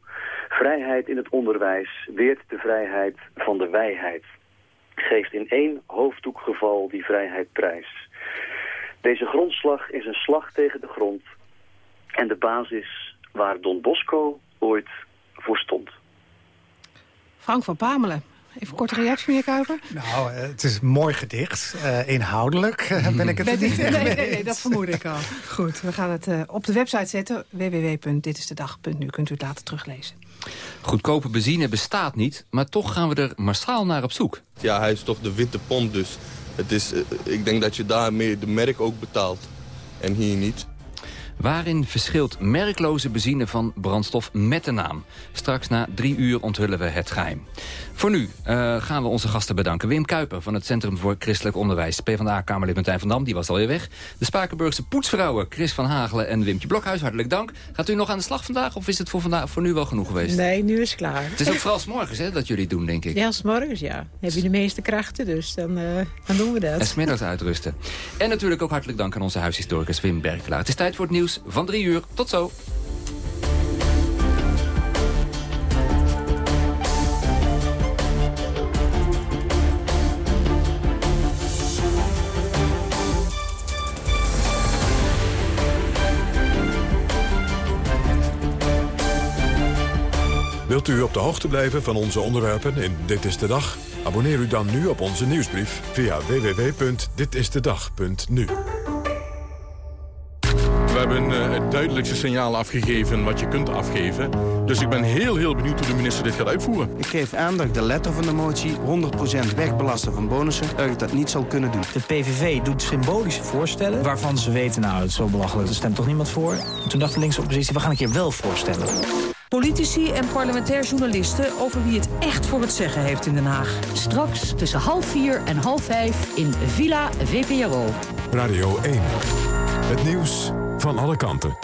Vrijheid in het onderwijs weert de vrijheid van de wijheid. Geeft in één hoofddoekgeval die vrijheid prijs. Deze grondslag is een slag tegen de grond en de basis waar Don Bosco ooit voor stond. Frank van Pamelen, Even korte reactie, meneer Kuiper. Nou, het is een mooi gedicht. Uh, inhoudelijk uh, ben ik het niet nee, nee, nee, dat vermoed ik al. Goed, we gaan het uh, op de website zetten. www.ditistedag.nu kunt u het later teruglezen. Goedkope benzine bestaat niet, maar toch gaan we er massaal naar op zoek. Ja, hij is toch de witte pomp, dus het is, ik denk dat je daarmee de merk ook betaalt. En hier niet. Waarin verschilt merkloze benzine van brandstof met de naam? Straks na drie uur onthullen we het geheim. Voor nu uh, gaan we onze gasten bedanken. Wim Kuiper van het Centrum voor Christelijk Onderwijs. PvdA-Kamerlid Martijn van Dam, die was alweer weg. De Spakenburgse poetsvrouwen Chris van Hagelen en Wimtje Blokhuis. Hartelijk dank. Gaat u nog aan de slag vandaag of is het voor, vandaag, voor nu wel genoeg geweest? Nee, nu is het klaar. Het is ook vooral s morgens hè, dat jullie doen, denk ik. Ja, s morgens, ja. Dan heb je de meeste krachten, dus dan, uh, dan doen we dat. En smiddags uitrusten. En natuurlijk ook hartelijk dank aan onze huishistoricus Wim Bergelaar. Het is tijd voor het nieuws van drie uur. Tot zo. Wilt u op de hoogte blijven van onze onderwerpen in Dit is de Dag? Abonneer u dan nu op onze nieuwsbrief via www.ditistedag.nu. We hebben uh, het duidelijkste signaal afgegeven wat je kunt afgeven. Dus ik ben heel, heel benieuwd hoe de minister dit gaat uitvoeren. Ik geef aan dat ik de letter van de motie 100% wegbelasten van bonussen... dat ik dat niet zal kunnen doen. De PVV doet symbolische voorstellen waarvan ze weten... nou, het is zo belachelijk, er stemt toch niemand voor. En toen dacht de linkse oppositie, we gaan een keer wel voorstellen. Politici en parlementair journalisten over wie het echt voor het zeggen heeft in Den Haag. Straks tussen half vier en half vijf in Villa VPRO. Radio 1. Het nieuws van alle kanten.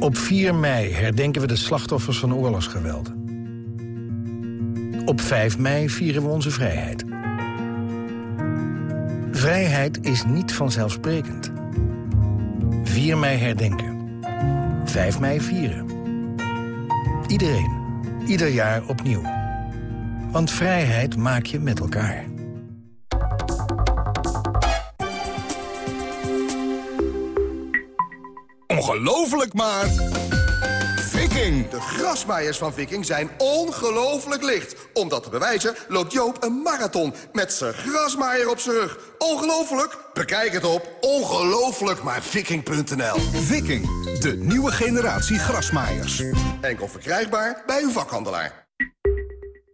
Op 4 mei herdenken we de slachtoffers van oorlogsgeweld. Op 5 mei vieren we onze vrijheid. Vrijheid is niet vanzelfsprekend. 4 mei herdenken. 5 mei vieren. Iedereen. Ieder jaar opnieuw. Want vrijheid maak je met elkaar. Ongelooflijk maar... Viking! De grasmaaiers van Viking zijn ongelooflijk licht. Om dat te bewijzen loopt Joop een marathon met zijn grasmaaier op zijn rug. Ongelooflijk? Bekijk het op ongelooflijkmaarviking.nl Viking, de nieuwe generatie grasmaaiers. Enkel verkrijgbaar bij uw vakhandelaar.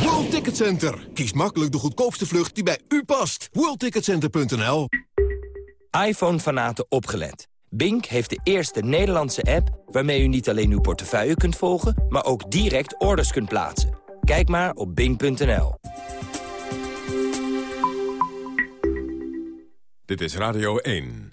World Ticket Center. Kies makkelijk de goedkoopste vlucht die bij u past. WorldTicketCenter.nl iPhone-fanaten opgelet. Bink heeft de eerste Nederlandse app waarmee u niet alleen uw portefeuille kunt volgen... maar ook direct orders kunt plaatsen. Kijk maar op bink.nl. Dit is Radio 1.